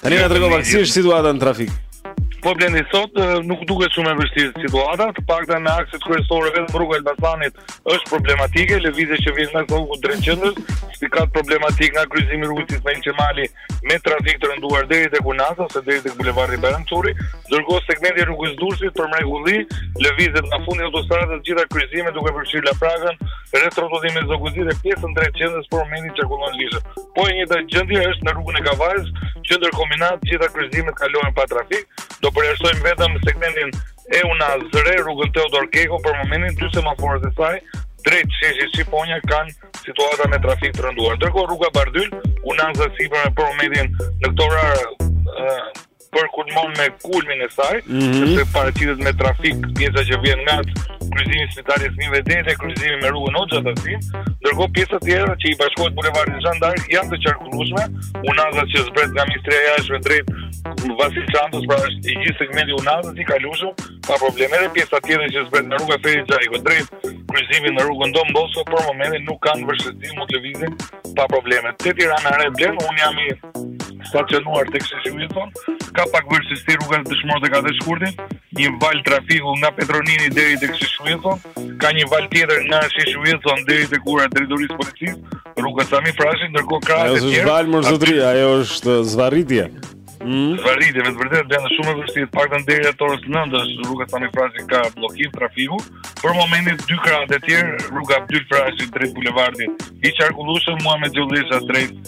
Tani na tregova si është situata në trafik. Po Blendi sot nuk duket shumë e vështirë situata, të paktën në akset kryesore vetëm rruga e Elbasanit është problematike, lëvizja që vjen nga Koku drejt qendrës, zyrtar nga kryqëzimi i rrugës Ismail Qemali me trafik të rënduar deri tek unaza ose deri te bulevardi Bajram Curri, ndërkohë segmenti i rrugës Durrësit për mrekulli lëvizet nga fundi i autostradës të gjitha kryqëzimet duke përfshirë Laprakën, Rrethrrotullimin e Zogut të Zi dhe pjesën drejt qendrës për momentin qarkullon lirshëm. Po e njëjta gjendje është në rrugën e Kavajës, qendër Kombinat, të gjitha kryqëzimet kalohen pa trafik. Do përjashtojmë vetëm segmentin e Unazës së Re, rrugën Teodor Keko për momentin dy semaforët e saj drejt sheshit Shqiponja kanë situata me trafik të rënduar. Ndërkohë rruga Bardhyl, unaza sipër për momentin në këto orë për kulmon me kulmin e saj, mm -hmm. sepse paraqitet me trafik pjesa që vjen nga kryqëzimi spitali i fëmijëve deri te, kryqëzimi me rrugën Hoxha Tahsim, ndërkohë pjesa tjetër që i bashkohet bulevardit Zhan d'Ark janë të qarkullueshme, unaza që zbret nga Ministria e Jashtme drejt Vasil Shantos, pra është i gjithë segmenti i unazës i kalueshëm pa probleme, edhe pjesa tjetër që zbret nga rruga Ferit Xhajko drejt kryqëzimit me rrugën Don Bosco për momentin nuk kanë vështirësi mund të lëvizin pa probleme. Te Tirana e Re Blendi, unë jam i stacionuar tek sheshi Uillson, ka pak vështirësi te rruga Dëshmorët e katër Shkurtit, një valë trafiku nga Petro Nini deri tek sheshi Uillson, ka një valë tjetër nga sheshi Uillson deri tek ura e drejtorisë së policisë, rruga Sami Frashëri, ndërkohë krahët e tjerë. S'është valë mor zotri, ajo është zvarritje. Mm. Zvarritje me të vërtetë është shumë e vështirë, paktën deri afër orës 9 është rruga Sami Frashëri ka bllokim trafiku. Për momentin dy krahët e tjerë, rruga Abdyl Frashëri drejt bulevardit i qarkullueshëm Muhamet Gjollesha drejt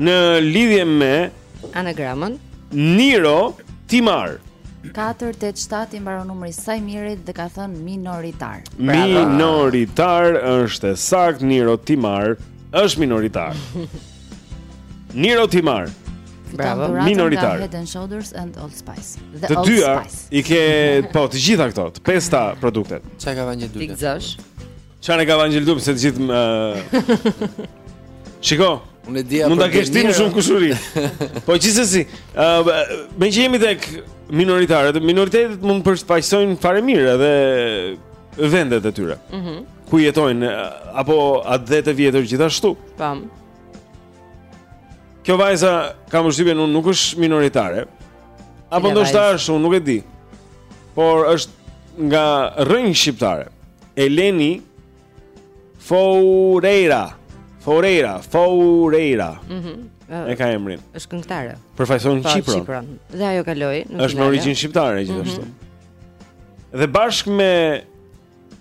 Në lidhje me anagramën Niro Timar. 487 i mbaron numri Sajmirit dhe ka thënë minoritar. Bravo. Minoritar është e saktë Niro Timar është minoritar. Niro Timar. Bravo. Minoritar. Head and Shoulders and Old Spice. Dhe të dyja i ke po të gjitha këto, të pesta produktet. Çfarë ka Vangjel Dule? Ta gëzosh. Çfarë e ka Vangjel Dulen se të gjithë më Shiko. Unë e dija. Mund ta kesh shumë shumë kushuri. Po gjithsesi, ë meqë jemi tek minoritarët, minoritetet mund të përfaqësojnë fare mirë edhe vendet e tyre. Mhm. Mm ku jetojnë apo atdhetë e vjetër gjithashtu. Pam. Kjo vajza kam përshtypjen nuk është minoritare. Apo ndoshta është, unë nuk e di. Por është nga rrënjë shqiptare. Eleni Foureira. Foureira, Foureira. Mhm. Mm e ka emrin. Është këngëtare. Përfaqëson, po, Qipron. Qipron. Dhe ajo kaloi në Është me origjinë shqiptare gjithashtu. Mm -hmm. Dhe bashkë me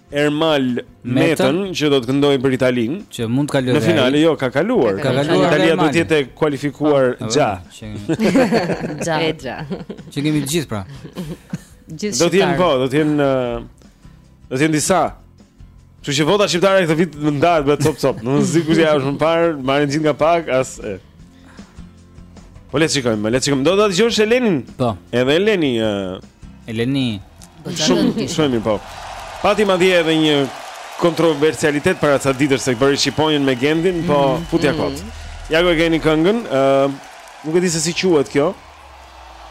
Ermal Metën që do të këndojë për Italinë që mund të kalojë në finale, jo, ka kaluar. Ka kaluar Italia do të jetë kualifikuar po, gja. Gja e gja. Që kemi të gjithë pra. Gjithë. Do të jenë po, do të jenë do të jenë disa. Kështu që vota shqiptare këtë vit u nda, bëhet copë-copë Në më zikur që ja është më parë, marrin gjithë nga pak, as e Po le të shikojmë, le të shikojmë. Do ta dëgjosh Elenin? Po. Edhe Eleni ë uh... Eleni. Shumë shumë mirë po. Pati madje edhe një kontroversialitet para ca ditësh se bëri shqiponjën me gishta, po mm -hmm. futja kot. Mm -hmm. Ja ku e keni këngën, ë uh, nuk e di se si quhet kjo.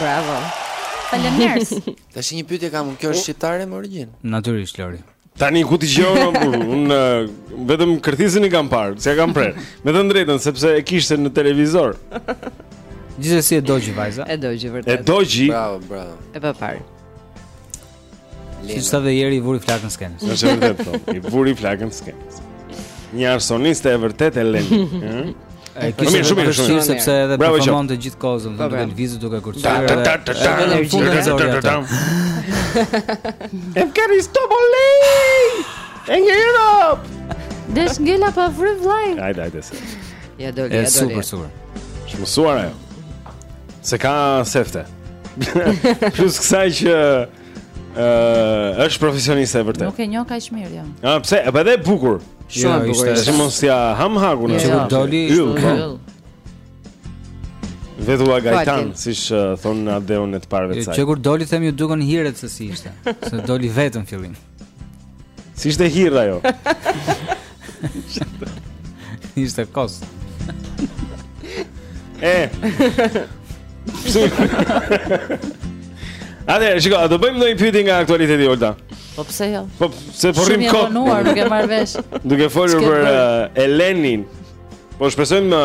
Bravo. Faleminderit. Tash një pyetje kam, kjo është shqiptare me origjinë? Natyrisht, Lori. Tani ku ti di unë vetëm kërthizën i kam parë, s'ia kam prerë. Me të drejtë sepse e kishte në televizor. Gjithsesi e dogji vajza. E dogji vërtet. E dogji. Bravo, bravo. E paparë. Siç tha dhe Jeri i vuri flakën skenës. Është vërtet, po. i vuri flakën skenës. Një arsoniste e vërtetë Eleni. E po kishte shumë mirë shumë sepse edhe performon të gjithë kohën, do të lëvizë duke kërcyer. Em kari stobole. Eng Europe. Desh ngela pa frymë vllai. Hajde, hajde. Ia doli, ia doli. Është super, super. Shumë suar ajo. Se ka sefte. Plus kësaj që uh, është profesioniste e vërtetë. Nuk e njoh kaq mirë jo. Ah, pse? Po edhe e bukur. Shumë e bukur. Është mos ia hamë hakun atë. Ju doli. Vetulla gajtan, siç thonë në ADN-në e të parve të saj. Që kur doli, them iu dukën hiret se si ishte, se doli vetëm fillim. Si ishte hirra jo? Ishte kos. E. Ate, shiko, a do bëjmë ndonjë pyetje nga aktualiteti Olta? Po pse jo? Po pse po rrim kot? Shumë e vonuar, nuk e marr vesh. Duke folur për uh, Elenin. Po shpresojmë na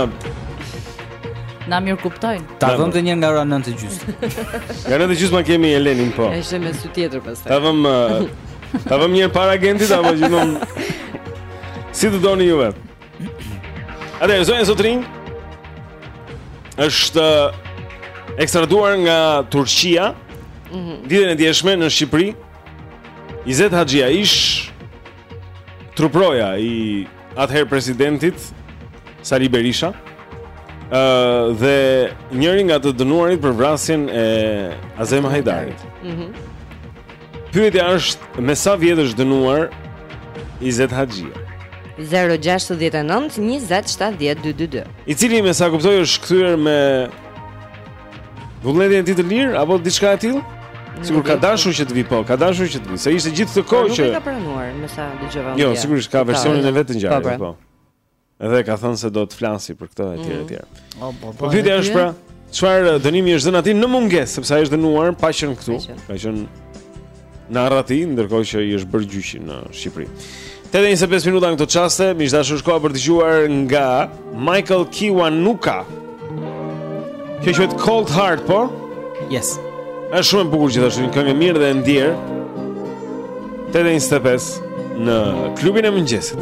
na mirëkuptojnë. Ta vëmë të një nga ora 9 e gjysmë. Nga 9 e gjysma kemi Elenin po. Është me sy tjetër pastaj. Ta vëmë Ta vëmë një para agentit apo gjithmonë Si të doni juve. Atëherë zonja e zotërinj është ekstraduar nga Turqia. Mhm. Ditën e djeshme në Shqipëri. Izet Haxhia ish-truproja i atëherë presidentit Sali Berisha ë dhe njëri nga të dënuarit për vrasjen e Azem Hajdarit. Mhm. Mm Pyetja është me sa vjet është dënuar Izet Haxhia? 069 20 70 222. I cili me sa kuptoj është kthyer me vullnetin e tij të lirë apo diçka e tillë? Sikur ka dashur që të vi po, ka dashur që të vi, se ishte gjithë këtë kohë që Nuk e ka pranuar, me sa dëgjova. Jo, sigurisht ka versionin e vet të ngjarjes, po. po. Edhe ka thënë se do të flasi për këtë etj etj. Po, po, po. Pyetja është pra, çfarë dënimi është dhënë atij në mungesë, sepse ai është dënuar pa qenë këtu, ka qenë Në arrati, ndërkohë që i është bërë gjyqi në Shqipëri. 8:25 minuta në këto çaste, miq të dashur, shkojmë për të dëgjuar nga Michael Kiwanuka. Kjo quhet Cold Heart, po? Yes. Është shumë e bukur gjithashtu, një këngë e mirë dhe e ndjerë. 8:25 në klubin e mëngjesit.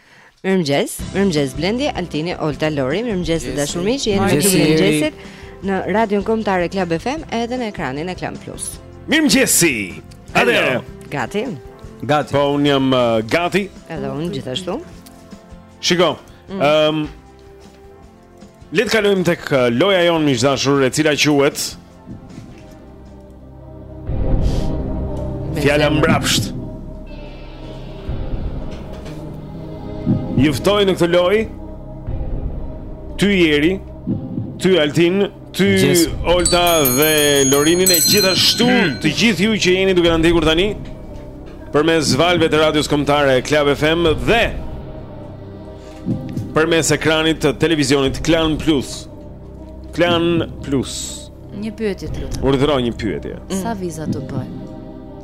Mirëmëngjes, mirëmëngjes Blendi, Altini, Olta, Lori, mirëmëngjes të dashur miq, jeni me klubin e mëngjesit në Radion Kombëtare Club FM edhe në ekranin e Klan Plus. Mirëmëngjesi. Atëherë, gati? Gati. Po un jam uh, gati. Edhe un gjithashtu. Shiko. Mm. Ëm mm. um, Le të kalojmë tek uh, loja jonë miq të dashur, e cila quhet Fjala mbrapsht. Ju ftoj në këtë lojë. Ty Jeri, ty Altin, ty Olta dhe Lorin e gjithashtu mm. të gjithë ju që jeni duke na ndjekur tani përmes valëve të radios kombëtare Club FM dhe Përmes ekranit të televizionit Klan Plus Klan Plus Një pyetje të lutem. Urdhëro një pyetje. Mm. Sa viza do bëjmë?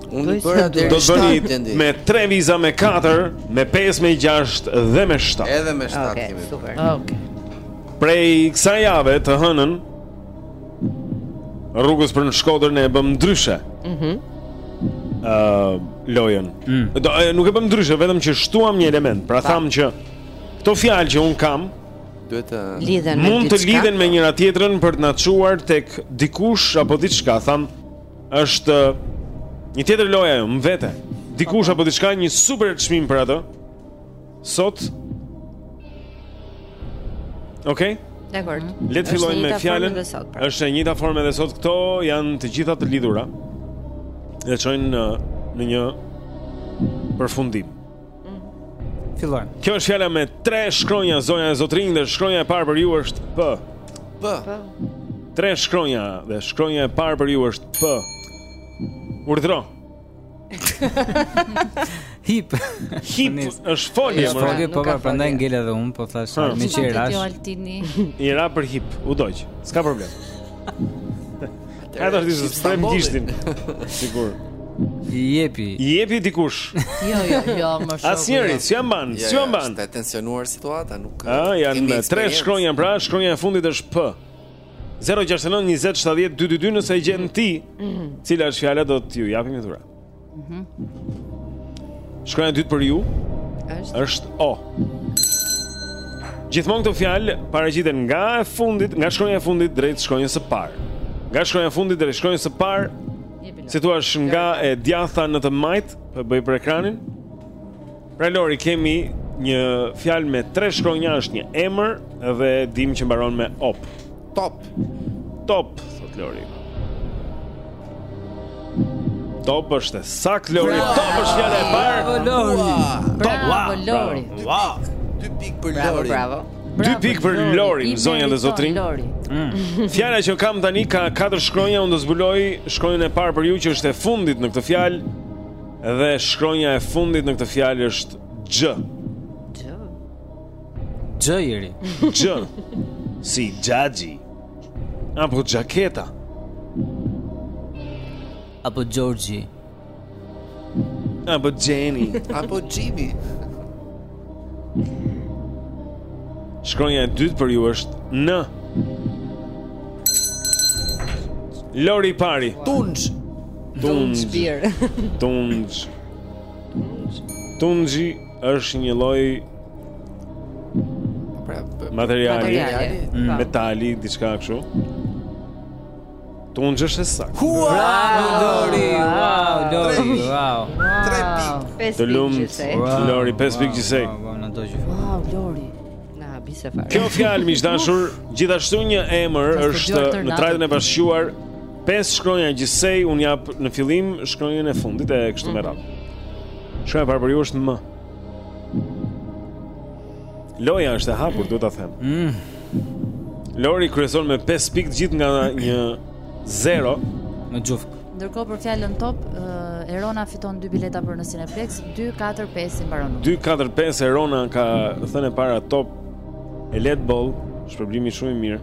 Unë i bëra deri do bëni me 3 viza me 4, me 5, me 6 dhe me 7. Edhe me 7 okay, kemi. Super. Okej. Okay. Prej kësaj jave të hënën Rrugës për në Shkodër ne e bëm ndryshe. Mhm. Mm uh, lojën. Mm. Do e, nuk e bëm ndryshe, vetëm që shtuam një element. Pra thamë që këto fjalë që un kam duhet të lidhen me mund të lidhen me njëra tjetrën për të na çuar tek dikush apo diçka, tham është një tjetër lojë ajo, më vete. Dikush apo diçka një super çmim për atë. Sot Okej. Okay. Dakord. Mhm. Le të fillojmë me fjalën. Pra. Është e njëjta formë edhe sot. Këto janë të gjitha të lidhura. Dhe çojnë në në një përfundim. Mhm. Fillojmë. Kjo është fjala me tre shkronja zonja e zotërinj dhe shkronja e parë për ju është P. P. Tre shkronja dhe shkronja e parë për ju është P. Urdhëro. Hip. Hip është folje, është folje, po pra prandaj ngela dhe un, po thash mbiemrash. I ra për hip, u dogj. S'ka problem. Atëherë dhe s'e prem gishtin. Sigur. I jepi. I jepi dikush. Jo, jo, jo, më shumë. Asnjëri, s'ja mban, s'ja mban. Është tensionuar situata, nuk. Ah, janë tre shkronja pra, shkronja e fundit është P. 069 20 70 222 nëse e gjen ti, cila është fjala do t'ju japim një dhuratë. Mhm. Shkronja e dytë për ju. Është. Është O. Gjithmonë këto fjalë paraqiten nga e fundit, nga shkronja e fundit drejt shkronjës së parë. Nga shkronja e fundit drejt shkronjës së parë. Si thua nga e djathta në të majtë, po e bëj për ekranin. Pra Lori kemi një fjalë me tre shkronja është një emër dhe dim që mbaron me op. Top. Top, thot Lori. Top është sakt Lori. Top është fjala e parë. Bravo Lori. Bravo Lori. Wow. Dy pikë për Lori. Bravo. Dy pikë për Lori, zonja dhe zotërinj. Mm. Fjala që kam tani ka katër shkronja, unë do zbuloj shkronjën e parë për ju që është e fundit në këtë fjalë. Dhe shkronja e fundit në këtë fjalë është Xh. Xh. Xh iri. Xh. Si xhaxhi. Apo xhaketa. Apo Xhorxhi. Apo Xheni. Apo Xhimi. Shkronja e dytë për ju është N. Lori i pari. Tunxh. Tunxh bir. Tunxh. Tunxhi është një lloj pra, materiali, materiali mm. metali, diçka kështu. Tunxh është e saktë. Hua! Bravo Lori. Wow, Lori. Wow. 3 pikë. Të lumtë. Lori 5 pikë gjithsej. Wow, Lori. Na habite fare. Kjo fjalë miq të dashur, gjithashtu një emër është në trajtën e pashquar. Pesë shkronja gjithsej un jap në fillim shkronjën e fundit e kështu me mhm. radhë. Shkronja e parë për ju është M. Loja është e hapur, duhet ta them. Mm. Lori kryeson me 5 pikë të gjithë nga një 0 në gjufk. Ndërkohë për fjalën top, uh, Erona fiton 2 bileta për në Cineplex, 2 4 5 i mbaron. 2 4 5 Erona ka thënë e para top e Led Ball, shpërblimi shumë i mirë.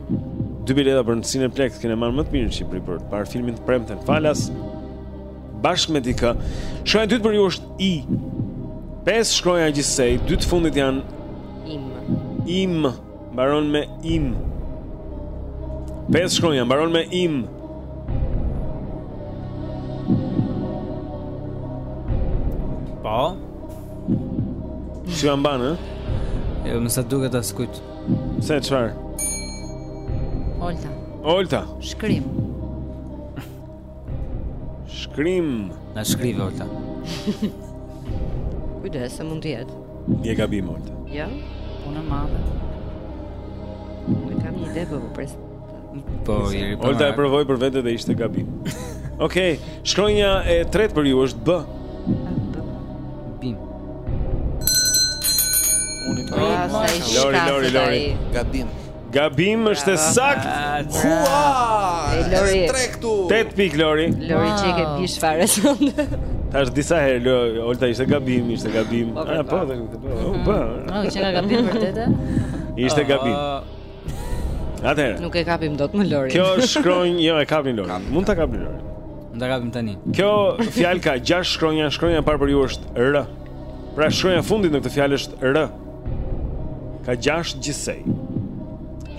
2 bileta për në Cineplex, kinemanë më të mirë në Shqipëri për të parë filmin të premten. Falas. Mm. Bashkë me dikë. Shkruaj dytë për ju është i. Pesë shkronja gjithsej, dy të fundit janë im. Im. Mbaron me im. Pesë shkronja, mbaron me im. Po. Si jam banë? Jo, më sa duket askujt. Se çfarë? Olta. Olta. Shkrim. Shkrim Na shkrive Olta Kujdes se mund të jetë Je gabim Olta Ja, jo, punë e madhe Unë kam një ide por po pres Po, jeri po Olta e provoi për vete dhe ishte gabim Okej, shkronja e tretë për ju është B Bim Unë e provoj Lori, Lori, Lori Gabim Gabim është e saktë. Hua! Lori. Tre këtu. 8 pikë Lori. Lori që i ke bishë fare sot. Tash disa herë Lori, Olta ishte gabim, ishte gabim. Po, po, po. Po. Po, qenka gabim vërtetë? Ishte gabim. Atëherë. Nuk e kapim dot më Lorin. Kjo shkronjë, jo e kapim Lorin. Mund ta kapim Lorin. Mund ta kapim tani. Kjo fjalë ka 6 shkronja, shkronja e parë për ju është R. Pra shkronja e fundit në këtë fjalë është R. Ka gjashtë gjithsej.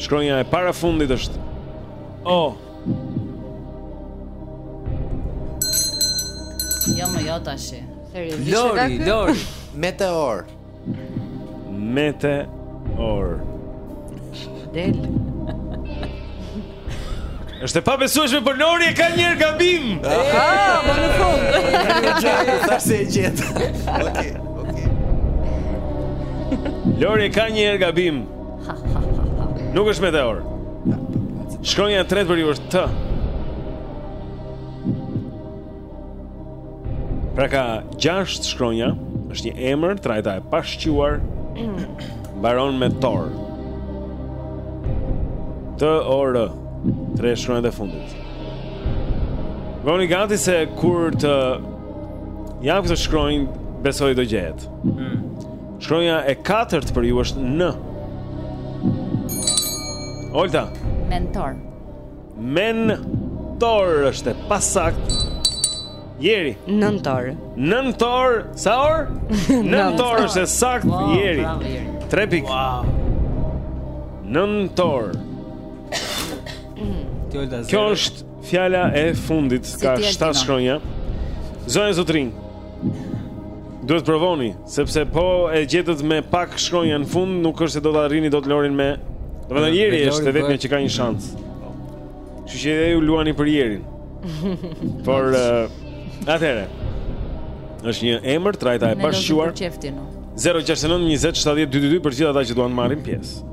Shkronja e parafundit është O. Jo më jo tash. Seriozisht. Lori, Lori, meteor. Meteor. Del. Është e pabesueshme por Lori e ka një herë gabim. Ah, po në fund. Tash se e gjet. Okej, okej. Lori e ka një herë gabim. Nuk është meteor. Shkronja e tretë për ju është T. Pra ka gjashtë shkronja është një emër, trajta e pashquar Mbaron me tor T o r Tre shkronja e fundit Rrini gati se kur të Jap këtë shkronjë Besoj do gjendet hmm. Shkronja e katërt për ju është N Olta Mentor Mentor është e pasaktë. Jeri. Nëntor. Nëntor, sa orë? Nëntor është e saktë, Jeri. Tre pikë. Nëntor. Kjo është fjala e fundit, ka 7 shkronja. Zonja, zotërinj. Duhet të provoni. Sepse po e gjetët me pak shkronja në fund, nuk është se do ta arrini dot Lorin me. Domethënë Jeri është e vetmja që ka një shans. Kështu që ju luani për Jerin. Por uh, atëherë. Është një emër trajta e bashkuar. 069 20 70 222 për gjithë ata që duan të marrin pjesë.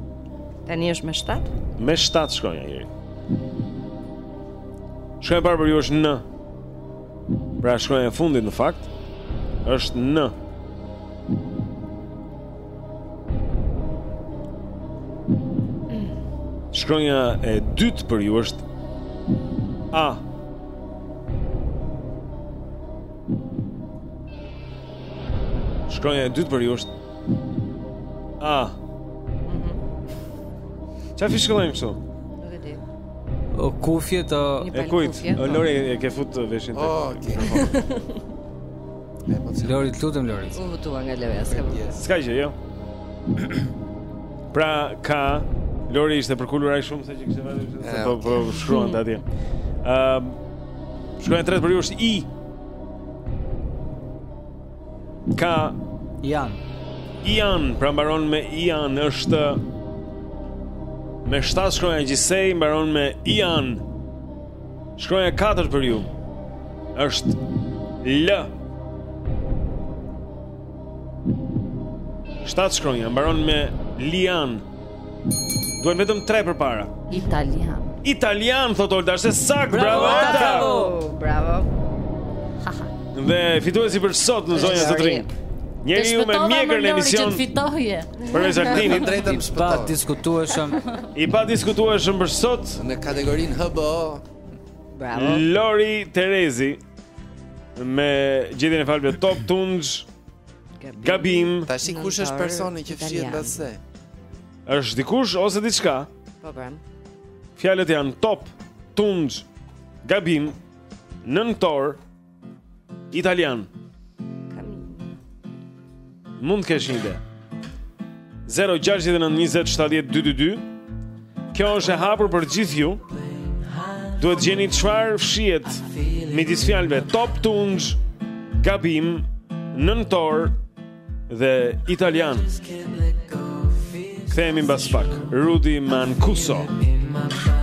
Tani është me 7? Me 7 shkronja Jeri. Shkronja e parë për ju është N. Pra shkronja e fundit në fakt është N. Shkronja e dytë për ju është A. Shkronja e dytë për ju është A. Mhm. Çfarë fishkëllojmë këtu? O kufje të e kujt? O po. Lori e ke futur veshin tek. Oh, Lori, lutem Lori. U hutua nga Lori, s'ka gjë. S'ka gjë, jo. Pra ka Lori ishte përkulur ai shumë se që kishte vënë se po po shkruan atje. Ëm Shkronja e tretë për ju është i Ka Ian. Ian, pra mbaron me Ian është me 7 shkronja gjithsej mbaron me Ian. Shkronja 4 për ju. Është L. 7 shkronja mbaron me Lian. Duhen vetëm 3 përpara. Italian. Italian thotë Olta, është saktë. Bravo Olta. Bravo. Bravo. Haha. Dhe fituesi për sot në, zonja dhe zotërinj. Njeriu me mjekër në emision fitoi. Për rezervin i drejtën shpëtoi. Pa diskutueshëm. I padiskutueshëm për sot në kategorinë HBO. Bravo. Lori Terezi me gjetjen e fjalëve Top Tunxh. Gabim. Tash kush është personi që fshihet mbase? Është dikush ose diçka? Po bën. Po. Fjalët janë top, tunxh, gabim, nëntor, italian. Mund të kesh një ide. 0-6-9-20-70-222 Kjo është e hapur për gjithë ju Duhet të gjeni çfarë fshihet Midis fjalëve Top Tunxh Gabim Nëntor Dhe Italian Kthehemi mbas pak Rudi Mancuso Rudi Mancuso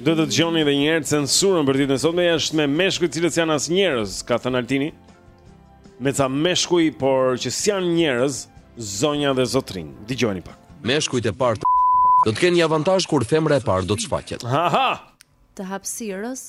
Do të dëgjoni edhe një herë censurën për ditën e sotme, është me meshkuj të cilët s'janë as njerëz, ka thënë Altini. Me ca meshkuj, por që s'janë njerëz, zonja dhe zotërinj. Dëgjojeni pak. Meshkujt e parë do të kenë një avantazh kur femra e parë do të shfaqet. Ha ha. Të hapësirës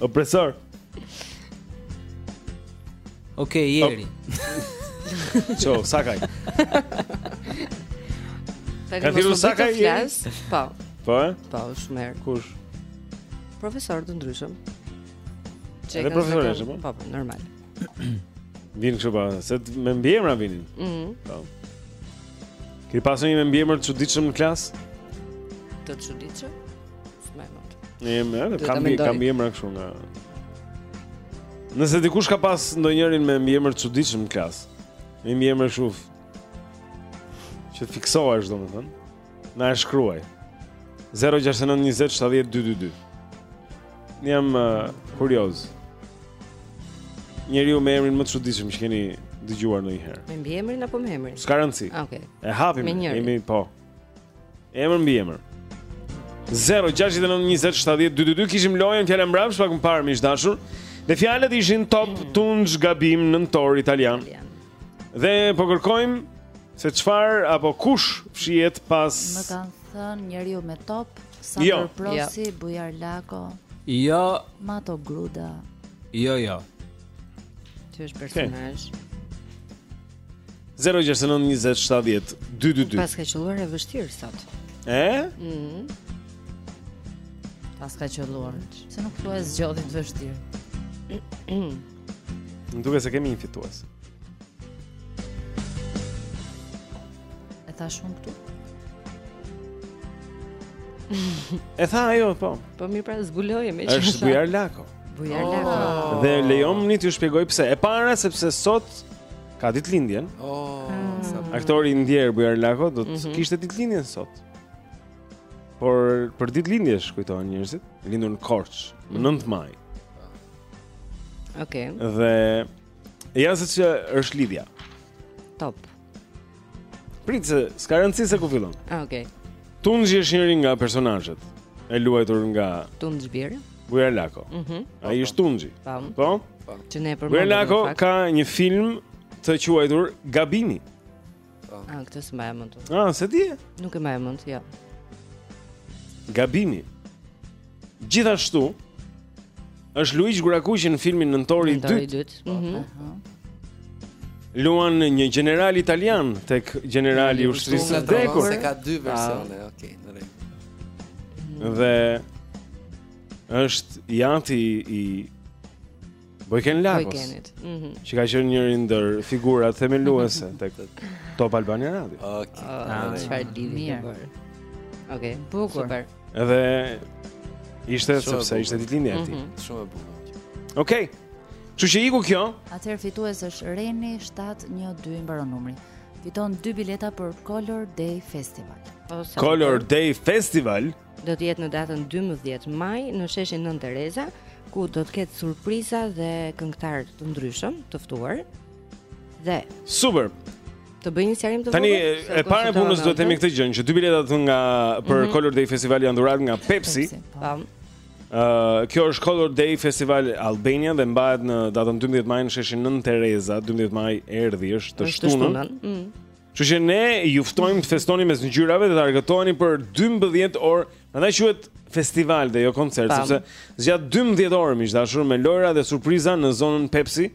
Opresor. Okej, okay, jeri. Ço, oh. sa kaj? Ka fillu sakaj? Po. Po, eh? Po, shumë herë. Kush? Profesor të ndryshëm. Ç'e profesor, po, po, normal. Vinë kështu pa, po, se me mbiemra vinin. Mhm. Po. Keni pasur një mbiemër të çuditshëm në klasë? Të çuditshëm? S'mbaj mend. Ne jemi, ne kam një kam mbiemra kështu nga. Nëse dikush ka pas ndonjërin me mbiemër të çuditshëm në klasë. Me mbiemër kështu. Që të fiksohesh domethënë. Na e shkruaj 069 20 70 222 Unë jam uh, kurioz Njeriu me emrin më të çuditshëm që keni dëgjuar ndonjëherë Me mbiemrin apo me emrin? S'ka rëndësi ah, okay. E hapim me njëri Emi po Emër mbiemër 069 20 70 222 Kishim lojën fjala mbrapsht pak më parë miq të dashur Dhe fjalët ishin top Tunxh gabim nëntor italian. Dhe po kërkojmë se çfarë apo kush fshihet pas. Më kanë thënë njeriu me top, Sali Protoprosi jo. Bujar Lako. Jo. Mato Gruda. Jo, jo. Ti është personazh. Okay. 069207222. Paska qëlluar e vështirë sot. Ë? Mhm. Paska qëlluar. Se nuk thua e zgjodhi të vështirë. Më duket se kemi një fitues E tha shumë këtu E tha ajo, po Po mirë pra zbulojeni se kush është Është Bujar Lako Bujar oh. Lako Dhe lejomëni t'ju shpjegoj pse E para sepse sot ka ditëlindjen oh, mm. Aktori i ndjerë Bujar Lako Do të mm -hmm. kishte ditëlindjen sot Por për ditëlindje kujtohen njerëzit, lindur në Korçë, më 9 mhm. maj. Okej. Okay. Dhe ja se ç'është lidhja. Top. Prit se s'ka rëndësi se ku fillon. Ah, Okej. Okay. Tunxhi është njëri nga personazhet e luajtur nga Tunxhi Biri. Bujar Lako. Mhm. Mm Ai është Tunxhi. Po. Po. po. Që ne e përmendëm. Bujar Lako ka një film të quajtur Gabimi. Po. Ah, këtë s'e mbaj mend. Ah, s'e di? Nuk e mbaj mend, jo. Gabimi. Gjithashtu është Luigj Gurakuqi në filmin Nëntori i dytë. Nëntori i dytë. Ëh. Mhm. Po, po. Luan një gjeneral italian tek Gjenerali i ushtrisë së vdekur. Se ka dy versione, ah. okay, në rregull. Dhe është i ati i Bojken Lakos. Bojkenit. Mhm. Mm që ka qenë njëri ndër figurat themeluese tek Top Albania Radio. Okej. Ah, çfarë ah, lidhje mirë. Okej. Okay. Bukur. Super. Edhe ishte Shumë sepse ishte ditëlindja e tij. Mm -hmm. Shumë e bukur. Okej. Okay. Kështu që iku kjo. Atëherë fitues është Reni 712 mbaron numri. Fiton dy bileta për Color Day Festival. Po, Color Day Festival. do të jetë në datën 12 maj në sheshin Nënë Tereza, ku do të ketë surpriza dhe këngëtarë të ndryshëm të ftuar. Dhe Super. Të bëj një sqarim të vogël. Tani e para e punës duhet të themi këtë gjë, që dy biletat nga për mm -hmm. Color Day Festival janë dhuratë nga Pepsi. Pepsi po. Ëm Uh, kjo është Color Day Festival Albania dhe mbahet në datën 12 maj në sheshin Nënë Tereza, 12 maj erdhi është të shtunën. Mm. Kështu që ne ju ftojmë të festoni mes ngjyrave dhe të argëtoheni për 12 orë. Prandaj quhet festival dhe jo koncert, Tam. sepse zgjat 12 orë miq të dashur me lojra dhe surpriza në zonën Pepsi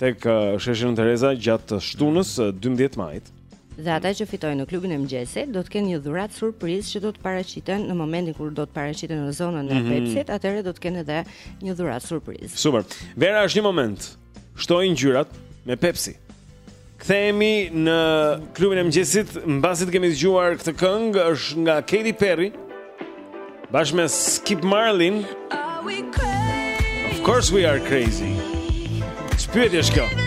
tek uh, Sheshi Nënë Tereza gjatë të shtunës së 12 majit. Dhe ata që fitojnë në klubin e mëngjesit do të kenë një dhuratë surprizë që do të paraqiten në momentin kur do të paraqiten në zonën e mm -hmm. Pepsit, atëherë do të kenë edhe një dhuratë surprizë. Super. Vera është një moment. Shtoji ngjyrat me Pepsi. Kthehemi në klubin e mëngjesit, mbasi të kemi dëgjuar këtë këngë, është nga Katy Perry. Bashkë me Skip Marleyn. Of course we are crazy. Ç'pyetje është kjo.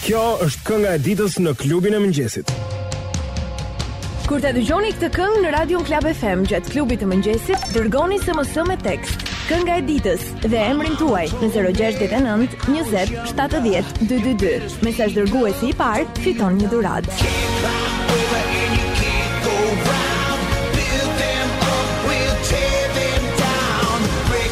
Kjo është kënga e ditës në klubin e mëngjesit. Kur ta dëgjoni këtë këngë në radion Club FM gjatë klubit të mëngjesit, dërgoni SMS me tekst. Kënga e ditës dhe emrin tuaj në 069 20 70 222. Mesazhdërguesi i parë, fiton një dhuratë.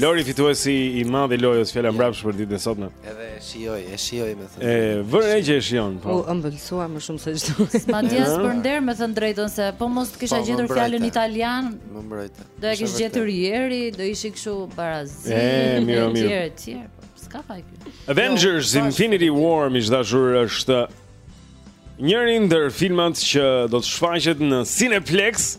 Lori fituesi i madh i lojës fjala mbrapsht për ditën e sotme. Edhe e shijoj, e shijoj me thënë. E vërë e që e shijon, po. U ëmbëlsua më shumë se çdo. Madje as për nder me thënë të drejtën se po mos të kisha po, gjetur fjalën italian. Më mbrojtë. Do e kish gjetur Jeri, do ishim kështu barazi. E mirë, mirë. Etj, etj. S'ka faj ky. Avengers jo, Infinity War miq të dashur është njëri ndër filmat që do të shfaqet në Cineplexx.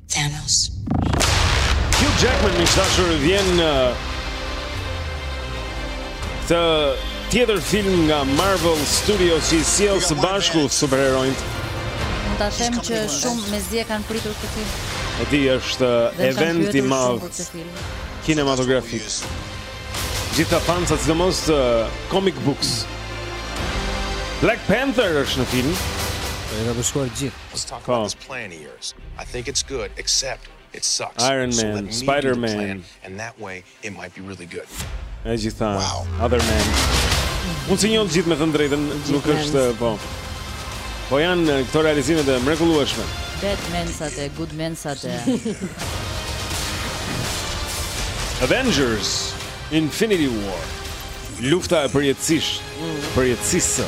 Thanos. Hugh Jackman më i dashur vjen në këtë tjetër film nga Marvel Studios që i sjell së bashku superheronjtë. Mund ta them që shumë mezi e kanë pritur këtë film. E di është event i madh kinematografik. Gjithë fansat, sidomos uh, comic books. Black Panther është në film. Ai ka bashkuar gjithë. Po. Iron Man, Spider Man E gjitha Other Man Unë s'i njoh gjithë me thënë të drejtën Nuk është po Po janë këto realizimet e mrekullueshme Bad Man sa te, Good Man sa te Avengers Infinity War Lufta e përjetësish mm. Përjetësisë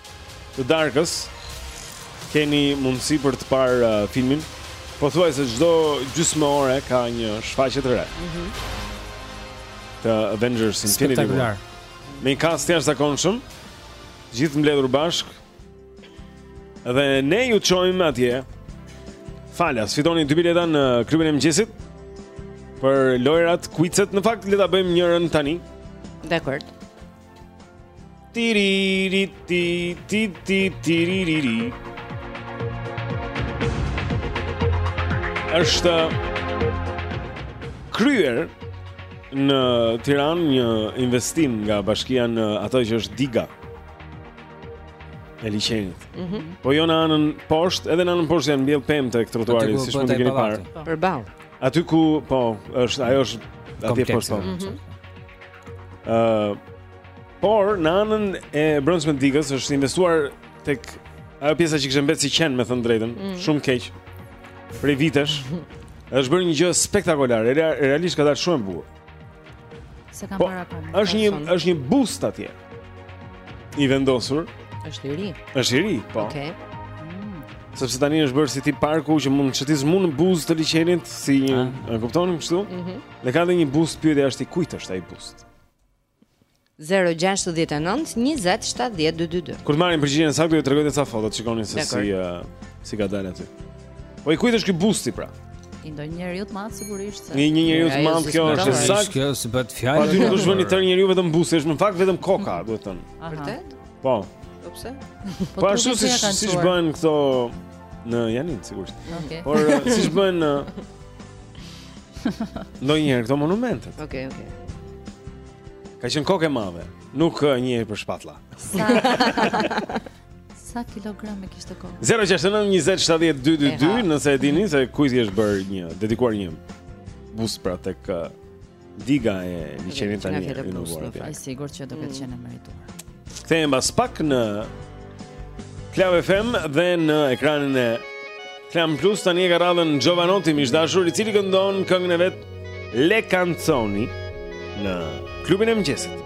të darkës keni mundësi për të parë uh, filmin. Pothuajse çdo gjysmë ore ka një shfaqje të re. Mm -hmm. Të Avengers Infinity War. Me një kast të jashtëzakonshëm, gjithë mbledhur bashkë. Dhe ne ju çojmë atje. Falas, fitoni dy bileta në klubin e mëngjesit për lojërat, kuizet. Në fakt le ta bëjmë njërën tani. Dakor. Tiriri ti ti ti tiriri. Është kryer në Tiranë një investim nga bashkia në atë që është diga e liqenit. Mm -hmm. Po jo në anën poshtë, edhe në anën poshtë janë mbjellë pemë tek trotuari, siç mund të keni parë. Përballë. Aty ku po, është ajo është atje poshtë. Po. Mhm. Ë uh, por në anën e brendshme të digës është investuar tek ajo pjesa që kishte mbetë si qen, me thënë të drejtën, mm. shumë keq. Prej vitesh është bërë një gjë spektakolare, realisht ka dalë shumë e bukur. S'e kam parë, s'e kam. Është një është një bust atje. I vendosur. Është i ri. Është i ri, po. Okej. Okay sepse tani është bërë si tip parku që mund të shëtisësh mund në buzë të liqenit si një, ah. e kupton kështu? Mhm. Mm Ne ka dhe një bust pyetja është i kujt është ai bust. 069 20 70 222. Kur të marrim përgjigjen e saktë, ju tregoj disa foto, shikoni se si uh, si ka dalë aty. Po i kujt është ky busti pra? I ndonjë njeriu të madh sigurisht. Një një njeriu të madh kjo është saktë. Kështu bëhet fjalë. Po aty nuk është vënë tërë njeriu vetëm busti, është në fakt vetëm koka, duhet thënë. Vërtet? Po. Po pse? Po, po ashtu si si bëhen këto në Janin sigurisht. Okej. Por siç bëhen Ndonjëherë këto monumentet. Okej, okay, okej. Okay. Ka qenë kokë e madhe, nuk njëherë për shpatlla. Sa, sa kilograme kishte kokë? 069 20 70 222, nëse e dini se kujt i është bërë një, dedikuar një bust pra tek Diga e liqenit tani e rinovuar. Ai sigurt që do ketë mm. qenë merituar. Kthehem pas pak në Klan FM dhe në ekranin e Klan Plus tani e ka radhën Jovanotti miq të dashur i cili këndon këngën e vet Le Canzoni në klubin e mëngjesit.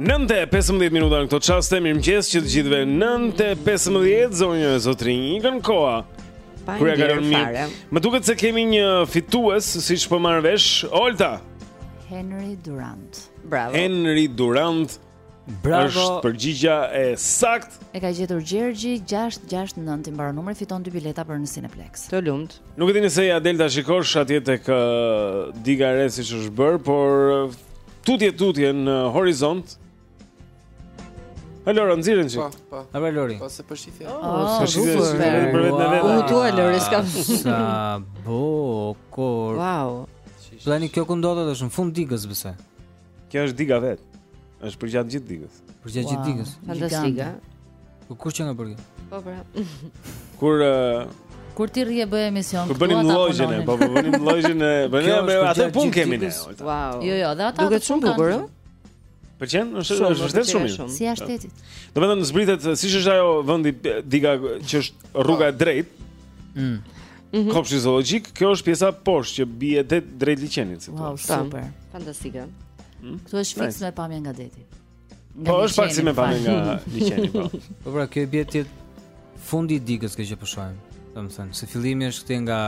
Nënte 15 minuta në këto çaste, mirëmëngjes të gjithëve Nënte 15, zonja e zotërinj, ikën koha kur ia kalon mirë fare. Më duket se kemi një fitues, siç po marr vesh, Olta Henry Dunant Bravo Henry Dunant Bravo. Është përgjigja e saktë. E ka gjetur Gjergji 669 i mbaron numri fiton dy bileta për në Cineplex. Të lumtë. Nuk e dini se a ia del ta shikosh atje tek uh, Diga e Re siç është bërë, por tutje tutje në horizont. A Lori nxirre një çik. Po, po. A Lori? Po se po shifje. Po oh, se shifje. Për vetë në vetë. U tha Lori s'ka. Sa bukur. Wow. Plani kjo ku ndodhet është në fund të digës besoj. Kjo është diga vetë. Është përgjatë gjithë digës. Përgjatë gjithë digës. Fantastike. Po kush që na e bëri këtë? Po pra. Kur Kur ti rrije bëje emision, kur bënim llogje, po po bënim llogje, bënim atë punë kemi ne. Wow. Jo, jo, dhe ata duket shumë bukur, ëh. Pëlqen? Është është vërtet shumë mirë. S'e ke shëtit? Domethënë zbritet siç është ajo vendi diga që është rruga e drejtë. Mm. mm -hmm. kopshti zoologjik, kjo është pjesa poshtë që bie drejt liqenit si thonë Wow, super. Fantastike. Hmm? Këtu është fiks me pamje nga deti. Nga po është pak si me pamje nga liqeni, po. Po pra, kjo bie te fundi i digës që po shohim. Domethënë, se fillimi është këtej nga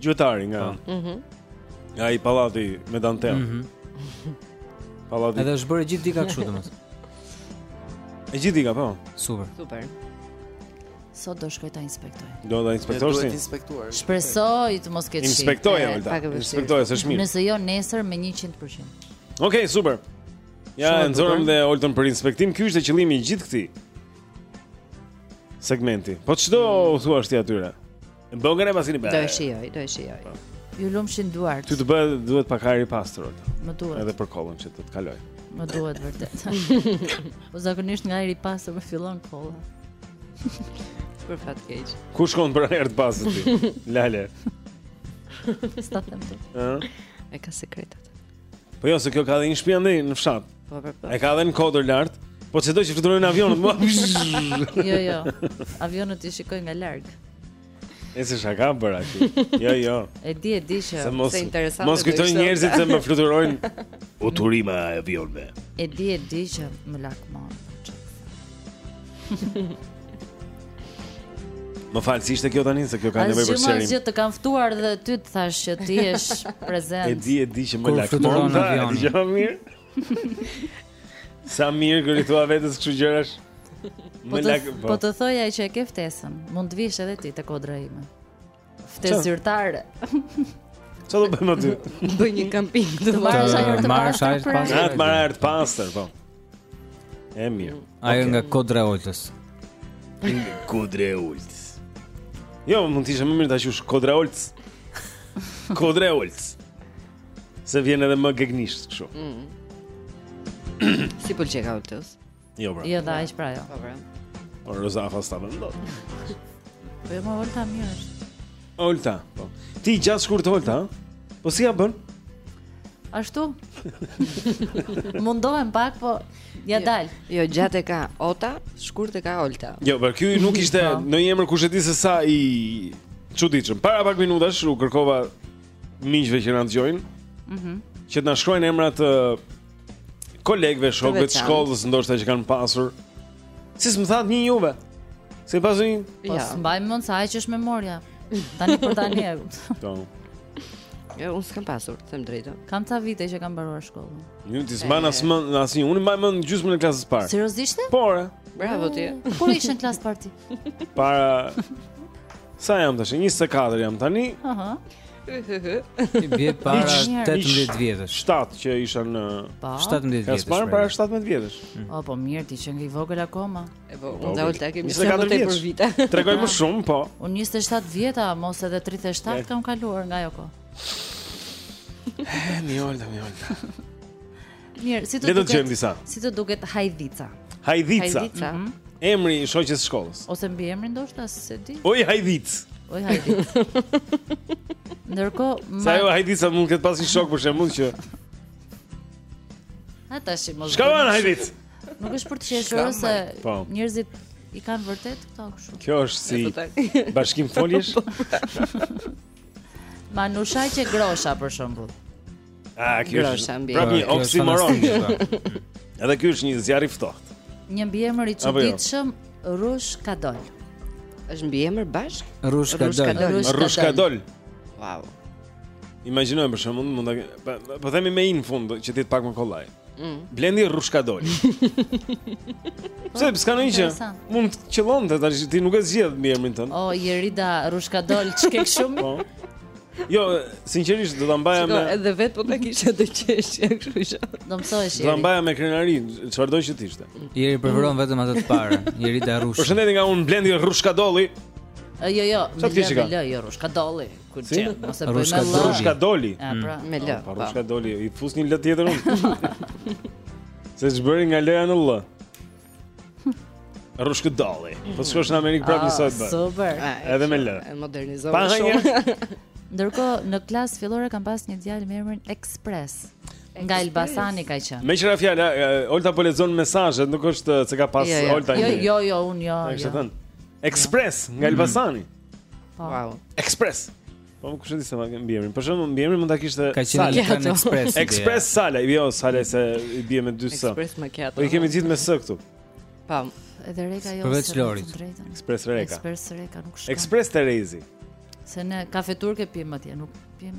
gjuetari nga. Po. Mhm. Mm Nga i pallati me dantellë. Mhm. Mm pallati. Edhe është bërë gjithë diga kështu domethënë. E gjithë diga po. Super. Super. Sot do shkoj ta inspektoj. Do ta inspektosh ti? Do inspektuar. Shpresoj të mos ketë shi. Inspektoje Olta. Inspektoje, është mirë. Nëse jo nesër me 100%. Okej, okay, super. Ja, nxorëm dhe Oltën për inspektim. Ky ishte qëllimi i gjithë këtij segmenti. Po ç'do u thuash ti atyre? Bombë e paskeni bërë. Do e shijoj, do e shijoj. Po. Ju lumshin duart. Ty të bëhet duhet pak ajër i pastër. Më duhet. Edhe për kollën që të të kalojë. Më duhet vërtet. Po zakonisht nga ajri i pastër më fillon kolla. Për fat të keq. Ku shkon për ajër të pastër ti? Lale. S'ta them ty. Ëh. E ka sekret. Po jo, se kjo ka dhe një shpi andej në fshat. Po, po, po. E ka dhe në kodër lart. Po se do që të fluturojnë avionët, mua. jo, jo. Avionët i shikoj nga larg. E se shaka bëra ti. Jo, jo. E di, e di që është interesant. Mos kujtojnë njerëzit se më fluturojnë uturima e avionëve. E di, e di që më lakmon. Më fal, si ishte kjo tani, se kjo ka nevojë për shërim Asgjë të kam ftuar dhe ty të thashë që ti je prezent E di, e di që më lakmon Kur fëtë në avion Dëgjo mirë Sa mirë kur i thua vetes kështu gjërash po, po. po të thoja që e ke ftesën Mund të vish edhe ti te kodra ime Ftesë zyrtare. Ça do bëjmë aty? Bëj një kamping të marrësh ajër të pastër. Pra. Ja, të marrë ajër të pastër, po. E mirë. Ajo nga Kodra Oltës. Kodra Oltës. Jo, mund të ishte më mirë ta quash Kodra Oltës. Kodra Oltës. Se vjen edhe më gegnisht kështu. Mm. Si pëlqej Oltës? Jo, pra. Jo, dha aq pra jo. Po, pra. Por Roza Hosta më ndot. Po jo, me Olta mirë është. Olta, po. Ti gjatë shkurt Olta, Po si ia bën? Ashtu. Mundohem pak, po ia jo. dal. Jo, gjatë e ka Ota, shkurt e ka Olta. Jo, por ky nuk ishte po. ndonjë emër kush e di se sa i çuditshëm. Para pak minutash u kërkova miqve që na dëgjojnë. Mhm. Mm që të na shkruajnë emrat kolegëve, shokëve të shkollës, ndoshta që kanë pasur. Si s'më thatë një juve? Si pasur një? Pas... Ja, mbajmë mend sa keq është memoria. Tani për tani. Do. Jo, unë s'kam pasur, të them të drejtën. Kam ca vite që kam mbaruar shkollën. Ju ti s'mban mend asnjë. Unë mbaj mend gjysmën e klasës së parë. Seriozisht? Po. Bravo ti. Mm, kur ishe në klasë të parë ti? Para Sa jam tash? 24 jam tani. Aha. Uh -huh. I bie para 18 vjetësh 7 që isha në 17 po. vjetësh Klasë të parë para 17 vjetësh mm. O po mirë ti qenke i vogël akoma E po unë dhe Olta kemi shumë tepër vite Tregoj më shumë po Unë 27 vjet a mos edhe 37 kam kaluar nga ajo kohë Mi ollë mi ollë Mirë, si të duket? Le të dëgjojmë disa. Si të duket Hajdica? Hajdica. Hajdica. Mm -hmm. Emri i shoqes së shkollës. Ose mbiemri ndoshta s'e di. Oj Hajdic. Oj Hajdic. Ndërkohë, ma... Se ajo Hajdica mund të ketë pas një shok për shembull që Ata si mos. Çka bën Hajdic. Nuk është për të qeshur se po. njerëzit i kanë vërtet këto kështu. Kjo është si bashkim foljesh. Manushaqe grosha për shembull. A, kjo është mbiemër. Prap një oksimoron. Edhe ky është një zjarr i ftohtë. Një mbiemër i, jo? çuditshëm Rrushkadol. Është mbiemër bashk? Rrushkadol. Rrushkadol. Wow. Imagjino për shembull, mund ta po themi me i në fund që të jetë pak më kollaj. Mm. Blendi Rrushkadolli. Pse po, s'ka ndonjë gjë? Mund të qëllonte tash ti nuk e zgjedh mbiemrin tënd. O oh, Jerida Rrushkadol, ç'ke shumë? Po. Jo, sinqerisht do ta mbaja me. Edhe vet po ta kisha të qesh, kështu që. Do mësohesh. Do ta mbaja me krenari, çfarëdo që të ishte. Jeri preferon vetëm atë të parë, Jerida Rrushka. Përshëndetje nga un Blendi Rrushkadolli. Jo, jo, me lë, jo Rrushkadolli. Si? Mos e bëj me llë. Rrushkadolli. Mm. Pra. Me lë. Po Rrushkadolli, i fus një lë tjetër unë. Se e bëri nga lëja në llë. Rrushkadolli. Po shkove në Amerikë prapë ah, sa të bëj. Super. Edhe me lë. E modernizova shumë. Ndërkohë në klasë fillore kam pas një djalë me emrin Express. Nga Elbasani ka qenë. Meqë ra fjala, Olta po lexon mesazhet, nuk është se ka pas jo, jo. Olta. Jo, jo, jo, unë jo. Ai është thënë. Express nga Elbasani. Mm. Po. Wow. Express. Po me kusht të s'na ke mbiemrin. Për shembull, mbiemrin mund ta kishte Sala. Ka qenë Express. Express Sala, jo Sala se i bie me dy s. Express me katër. Po i kemi gjithë me s këtu. Po. Edhe Reka jo. Përveç Lorit. Express Reka. Express Reka nuk shkon. Express Terezi. Se ne kafe turke pim atje, nuk pim.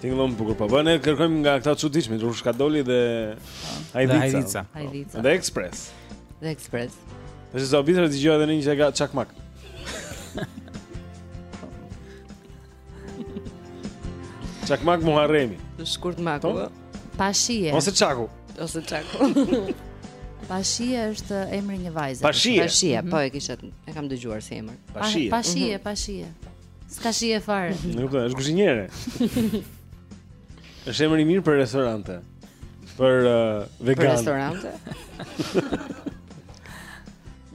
Tingëllon bukur po. Ne kërkojmë nga këta çuditshmit, Rrushkadolli dhe Ajdica. Ajdica. Dhe Express. Dhe Express. Është sa bizë të dëgjoj edhe një që ka Çakmak. Çakmak Muharremi. Shkurt Maku. Pashije. Ose Çaku. Ose Çaku. Pashije është emri një vajze. Pashije. Po e kisha e kam dëgjuar si emër. Pa shije, pa shije. Mhm. S'ka shije fare. Nuk kuptoj, është kuzhiniere. Është emër i mirë për restorante. Për uh, vegan. Për restorante.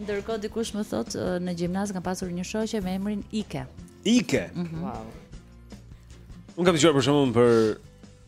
Ndërkohë dikush më thot uh, në gjimnaz kam pasur një shoqe me emrin Ike. Ike. Mm -hmm. Wow. Unë kam dëgjuar për shembull për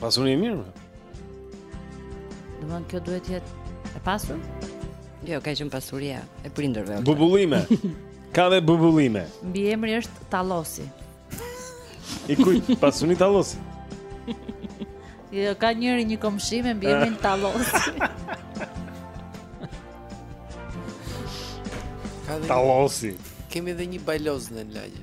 Pasuri e mirë. Domthon kjo duhet të jetë e pasur? Jo, ka qenë pasuria e prindërve. Bubullime. Ka dhe bubullime. Mbiemri është Tallosi. I kujt? Pasuri Tallosi? Jo, ka njëri një komshi me mbiemrin Tallosi. Tallosi. Kemi edhe një bajloz në lagje.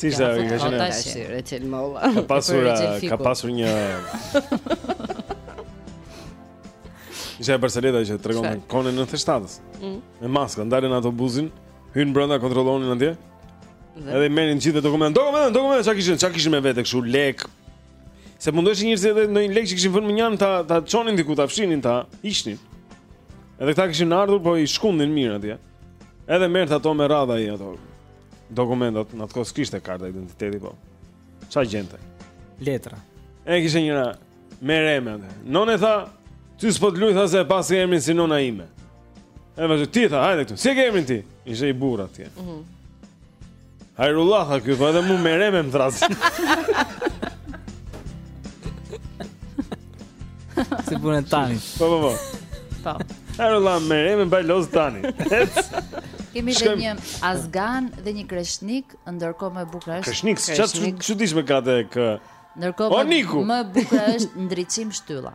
Si ishte ajo që kishte? Tash Rachel Molla. Ka pasur ka pasur një Ishte barcoleta që tregon me nonën në nëntëdhjetë e shtatës. Mm. Me maska, ndalen autobusin, hyjnë brenda kontrollonin atje. Dhe edhe merrin gjithë dokumentin. Dokumentin, dokumentin, çka kishin, çka kishin me vete kështu lek. Se mundohej njerëzia edhe një lek që kishin vënë mënjanë ta ta çonin diku ta fshinin ta hiqnin. Edhe këta kishin ardhur po i shkundin mirë atje. Edhe merrte ato me radhë ai ato. Dokumentat, në atë kohë s'kishte karta identiteti, po. Qa gjente? Letra. E kishe njëra Mereme atë. Nonë i tha, ty s'po të luj tha se e paske emrin si nona ime. E vazhdoi, ti tha, hajde këtu, si e ke emrin ti? Ishte një burrë atje. Mm -hmm. Hajrullah, tha ky, po edhe mu Mereme më thrrasin. Si punë tani. Po po po. Po. Hajrullah Meremen bëj lojë tani. Kemi dhe një Azgan dhe një Kreshnik, ndërkohë më e bukur është. Kreshnik, çfarë të çuditshme ka te kë? Ndërkohë më më e bukur është Ndriçim Shtylla.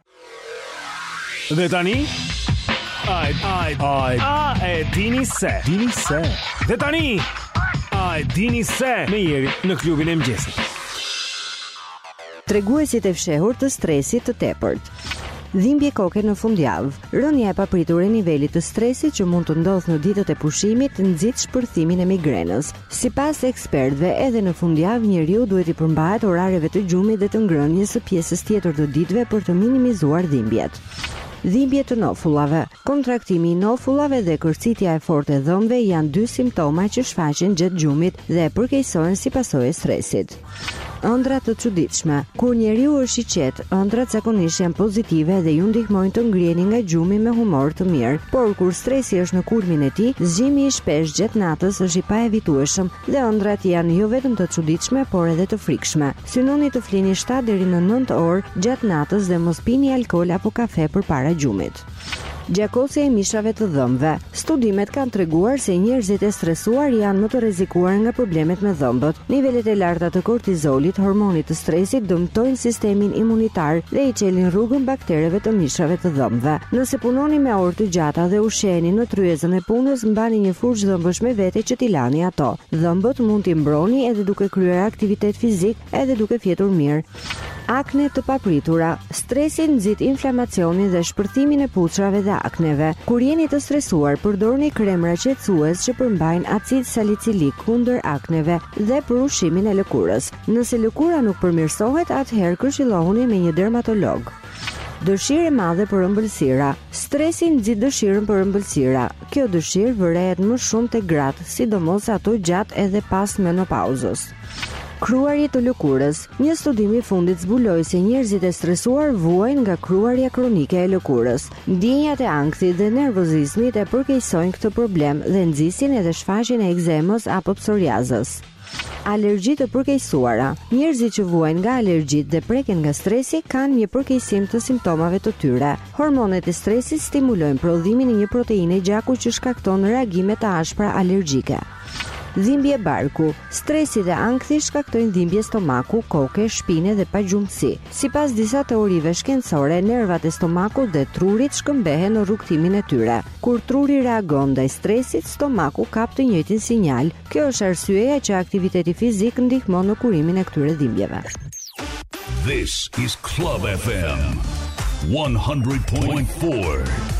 Dhe tani Ai ai ai a e dini se dini se dhe tani a e dini se me Jerin në Klubin e Mëngjesit Treguesit e fshehur të stresit të tepërt Dhimbje koke në fundjavë. Rënia e papritur e nivelit të stresit që mund të ndodhë në ditët e pushimit nxit shpërthimin e migrenës. Sipas ekspertëve, edhe në fundjavë njeriu duhet t'i përmbahet orareve të gjumit dhe të ngrënies së pjesës tjetër të ditëve për të minimizuar dhimbjet. Dhimbje të nofullave, Kontraktimi i nofullave dhe kërcitja e fortë e dhëmbëve janë dy simptoma që shfaqen gjatë gjumit dhe përkeqësohen si pasojë e stresit. Ëndrra të çuditshme. Kur njeriu është i qetë, ëndrrat zakonisht janë pozitive dhe ju ndihmojnë të ngriheni nga gjumi me humor të mirë. Por kur stresi është në kulmin e tij, zgjimi i shpeshtë gjatë natës është i paevitueshëm dhe ëndrrat janë jo vetëm të çuditshme, por edhe të frikshme. Synoni të flini shtatë deri në nëntë orë gjatë natës dhe mos pini alkool apo kafe përpara gjumit. Gjakosja e mishrave të dhëmbëve. Studimet kanë treguar se njerëzit e stresuar janë më të rrezikuar nga problemet me dhëmbët. Nivelet e larta të kortizolit, hormonit të stresit, dëmtojnë sistemin imunitar dhe i çelin rrugën baktereve të mishrave të dhëmbëve. Nëse punoni me orë të gjata dhe ushqeheni në tryezën e punës, mbani një furçë dhëmbësh me vete që t'i lani ato. Dhëmbët mund t'i mbroni edhe duke kryer aktivitet fizik, edhe duke fjetur mirë. Akne të papritura. Stresi nxit inflamacionin dhe shpërthimin e puçrave dhe akneve. Kur jeni të stresuar, përdorni kremra qetësues që përmbajnë acid salicilik kundër akneve dhe për ushqimin e lëkurës. Nëse lëkura nuk përmirësohet, atëherë këshillohuni me një dermatolog. Dëshirë e madhe për ëmbëlsira. Stresi nxit dëshirën për ëmbëlsira. Kjo dëshirë vërehet më shumë te gratë, sidomos ato gjatë edhe pas menopauzës. Kruarje të lëkurës. Një studim i fundit zbuloi se njerëzit e stresuar vuajnë nga kruarja kronike e lëkurës. Ndjenjat e ankthit dhe nervozizmit e përkeqësojnë këtë problem dhe nxisin edhe shfaqjen e ekzemës apo psoriazës. Alergji të përkeqësuara. Njerëzit që vuajnë nga alergjitë dhe preken nga stresi kanë një përkeqësim të simptomave të tyre. Hormonet e stresit stimulojnë prodhimin e një proteine gjaku që shkakton reagime të ashpra alergjike. Dhimbje barku, Stresi dhe ankthi shkaktojnë dhimbje stomaku, koke, shpine dhe pagjumësi. Sipas disa teorive shkencore, nervat e stomakut dhe trurit shkëmbehen në rrugëtimin e tyre. Kur truri reagon ndaj stresit, stomaku kap të njëjtin sinjal. Kjo është arsyeja që aktiviteti fizik ndihmon në kurimin e këtyre dhimbjeve. This is Club FM 100.4.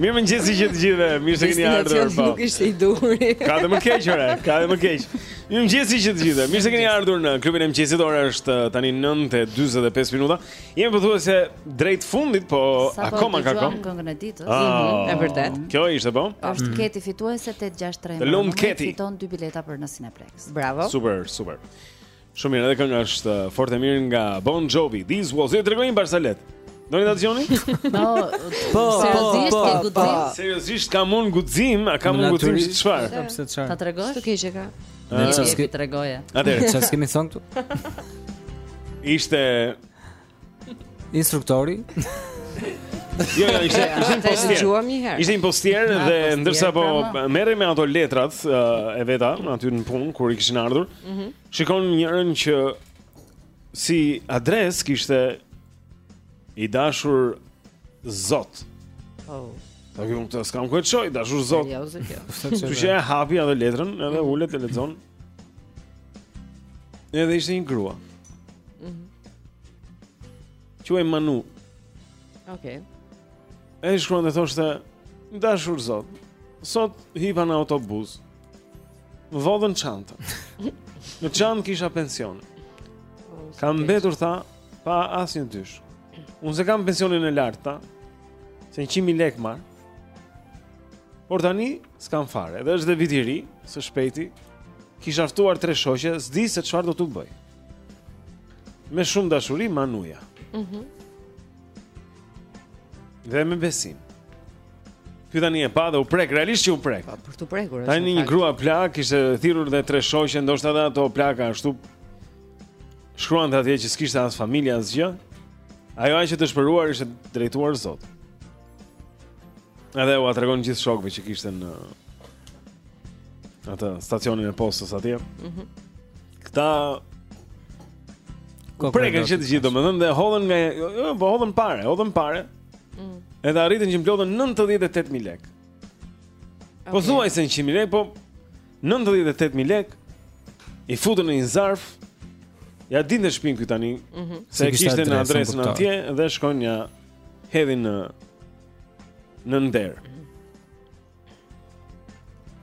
Mirëmëngjesi që të gjithë, mirë se keni ardhur Destinacion po. nuk ishte i duhuri Ka dhe më keq, ore, ka dhe më keq Mirëmëngjesi që të gjithë, mirë se keni ardhur në klubin e mëngjesit Ora është uh, tani 9.25 minuta Jemi pothuajse drejt fundit, po akoma ka kohë. Këngën e ditës. Ah, mhm, e vërtetë. Kjo ishte po. Është mhm. Keti fituese 863. Të lumtë Keti. Fiton dy bileta për në Cineplex. Bravo. Super, super. Shumë mirë, edhe kënga është uh, fort e mirë nga Bon Jovi. This was it. Tregojmë barsaletë. Do një dacioni? Po, po, seriosisht po, ke po, guxim? Seriosisht kam unë guxim, a kam unë guxim çfarë? Ta tregosh? Të keqe ka. Ne çfarë s'kemi treguar? Atëherë, çfarë s'kemi thënë këtu? Ishte instruktori. Jo, jo, ishte ishte një postier. Ishte një postier dhe ndërsa po pra, merrej me ato letrat uh, e veta aty në punë kur i kishin ardhur. Mm -hmm. Shikon njërën që si adresë kishte I dashur Zot. Oh. Ta kemi të s'kam ku e çoj, dashur Zot. Jo, zot. Jo. Kështu që e hapi atë letrën, edhe mhm. ulet e lexon. Edhe ishte një grua. Mhm. Mm Quhej Manu. Okej. Okay. Ajo shkruante thoshte, i dashur Zot, sot hipa në autobus. Vodhën çantën. Në çantë kisha pensionin. Oh, Kam mbetur, tha Pa asnjë dysh. Unë s'e kam pensionin e lartë, tha, se njëqind mijë lekë marr, por tani s'kam fare, dhe është dhe Viti i Ri, së shpejti, kisha ftuar tre shoqe, s'di se çfarë do t'u bëj. Me shumë dashuri Manuja. Mhm. Mm dhe me besim. Ky tani e pa dhe u prek, realisht që u prek. Po, për t'u prekur. Tani një grua plakë kishte thirrur dhe tre shoqe, ndoshta edhe ato plaka ashtu Shkruante atje që s'kishte as familje, as gjë Ajo aq e dëshpëruar i ishte drejtuar Zotit Edhe ua tregon gjithë shokëve që kishte në atë stacionin e postës atje mm -hmm. Këta preken që të gjithë domethënë dhe hodhen nga jo, jo, Po hodhen pare, hodhen pare mm. Edhe arritën që mblodhën 98.000 lekë Okay. Pothuajse një 100.000 lekë Po Nëntëdhjetë e tetë mijë lekë i futën në një zarf. Ia dinte shpinë ky tani, mm -hmm. se kishte dhënë adresën atje dhe shkojnë ia hedhin në nën derë.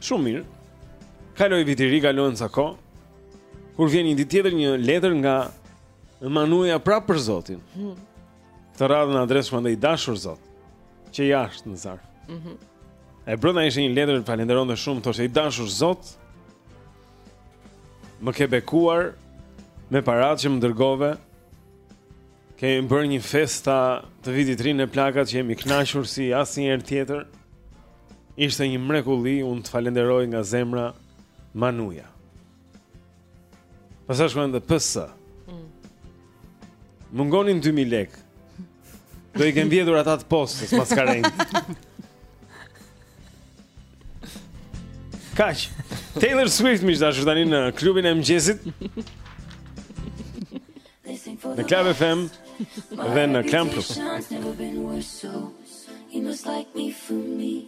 Shumë mirë. Kaloi viti i ri, kalojnë ca kohë. Kur vjen një ditë tjetër një letër nga Manuja prapë për Zotin. Hmm. Këtë radhë në adresë shkruante i dashur zot Që jashtë në zarf mm -hmm. E brenda ishte një letër Falënderonte shumë Thoshte i dashur zot Më ke bekuar Me paratë që më dërgove Kemi bërë një festë atë Vit të Ri ne plakat Që jemi kënaqur si asnjëherë tjetër Ishte një mrekulli Unë të falënderoj nga zemra Manuja Pastaj shkruante PS. Mm. Mungonin 2000 lekë. Do i kenë vjedhur ata të postës maskarenjtë. Kaç? Taylor Swift miq të dashur tani në klubin e mëngjesit. Në Club FM dhe në Klan Plus. You must like me for me.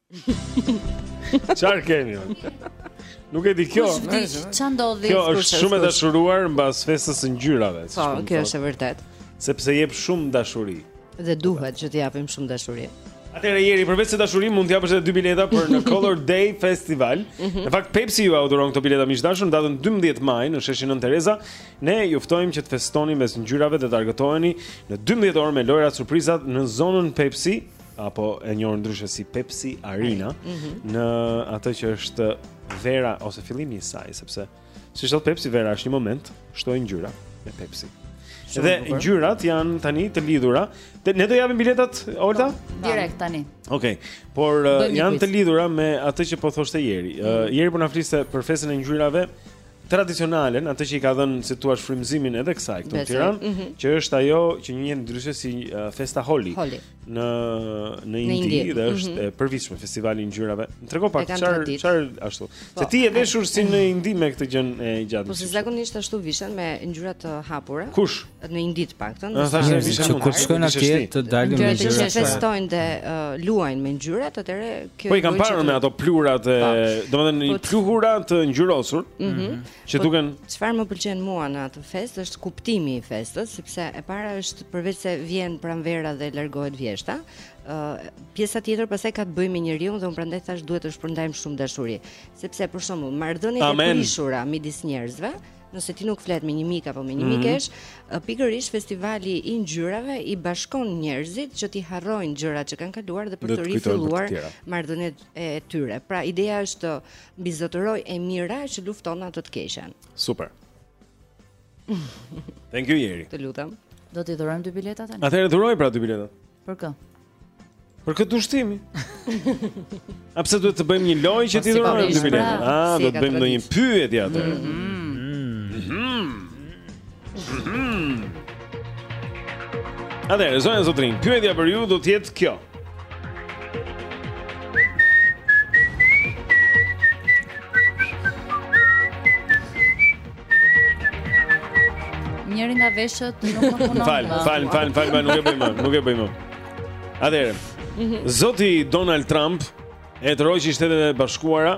Çfarë kemi? Nuk e di kjo. Ç'a ndodhi? Kjo është shumë e dashuruar pas festës së ngjyrave. Po, kjo është e vërtetë. Sepse jep shumë dashuri. Dhe duhet që të japim shumë dashuri. Atëherë Jeri përveçse dashuri mund të japësh edhe dy bileta për në Color Day Festival. Mhm. Në fakt Pepsi ju dhuron këto bileta miq të dashur në datën 12 maj në sheshin Nënë Tereza. Ne ju ftojmë që të festoni mes ngjyrave dhe të argëtoheni në 12 orë me lojërat, surprizat në zonën Pepsi apo e njohur ndryshe si Pepsi Arena mm -hmm. në atë që është vera ose fillimi i saj sepse siç thotë Pepsi vera është një moment shtoji ngjyra me Pepsi. Shumë dhe ngjyrat janë tani të lidhura. Te, ne do japim biletat Olta no, po, direkt tani. Okej. Okay. Por uh, janë të lidhura me atë që po thoshte Jeri. Mm -hmm. uh, Jeri po na fliste për festën e ngjyrave tradicionale, atë që i ka dhënë si thua frymëzimin edhe kësaj këtu në Tiranë, mm -hmm. që është ajo që njihet ndryshe si uh, Festa Holi. Holi. në në Indi dhe është mm -hmm. e përvitshme festivali i ngjyrave. Trego pak çfarë çfarë ashtu. Po, se ti je veshur si në Indi me këtë gjënë e gjatë. Po si zakonisht ashtu vishen me ngjyra të hapura. Kush? Në Indi të paktën. Do të thashë vishen që kur shkojnë atje të dalin me ngjyra. Që festojnë dhe uh, luajnë me ngjyra, atëherë kjo Po i kam parë me ato pluhurat e, po. domethënë po, pluhura të ngjyrosur. Mhm. Mm Që po, duken çfarë më pëlqen mua në atë festë është kuptimi i festës, sepse e para është përveçse vjen pranvera dhe largohet vjeshta, ë uh, pjesa tjetër pastaj ka të bëjë me njeriu dhe unë prandaj thashë duhet të shpërndajmë shumë dashuri, sepse për shembull marrëdhëniet e prishura midis njerëzve, nëse ti nuk flet me një mik apo me një mm -hmm. mikeshë, pikërisht festivali i ngjyrave i bashkon njerëzit që t'i harrojnë gjërat që kanë kaluar dhe për të rifilluar marrëdhëniet e tyre. Pra ideja është Mbizotërojë e mira që lufton atë të keqen. Super. Thank you Jeri. Të lutem. Do t'i dhurojmë dy bileta tani. Atëherë dhuroji pra dy bileta. Për kë? Për këtë ushtimi. A pse duhet të bëjmë një lojë që po, t'i dhurojmë dy bileta? Pra, A ah, do të bëjmë ndonjë pyetje atë? Atëherë, zonja zotërinj, pyetja për ju do të jetë kjo. Njëri nga veshët nuk më punon. Fal, fal, fal, fal, nuk e bëjmë, nuk e bëjmë. Atëherë, mhm. Zoti Donald Trump e tërhoqi Shtetet e Bashkuara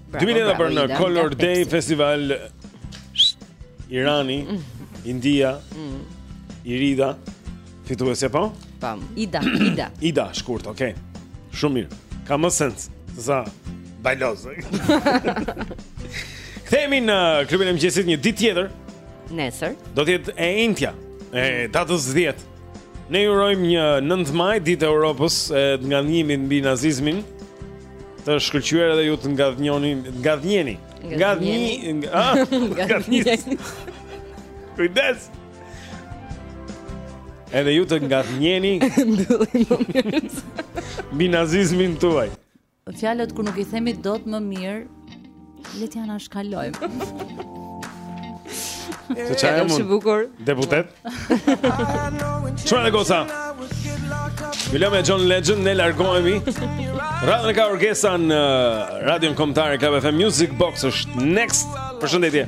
Dy bileta për në Color Day Festival Irani, mm. India, mm. Irida, fituesja po? Pam, po, Ida, Ida Ida, shkurt, oke okay. Shumë mirë, ka më sens Se sa bajloz Kthehemi në klubin e mëngjesit një ditë tjetër Nesër Do të jetë e enjtja E datës dhjetë Ne ju urojmë një 9 maj ditë e Europës e të ngadhnjimit mbi nazizmin. Të shkëlqyer edhe ju të ngadhnjoni, ngadhnjeni. Ngadhni, ngadhni. Kujdes. Edhe ju të ngadhnjeni. Mbi nazizmin tuaj. Fjalët kur nuk i themi dot më mirë, le t'i anashkalojmë. Të çaj mund. Është bukur. Deputet. Çfarë ne goca? Mbyllim me John Legend ne largohemi. Radhën e ka Orgesa në uh, Radion Kombëtar Club FM Music Box është next. Përshëndetje.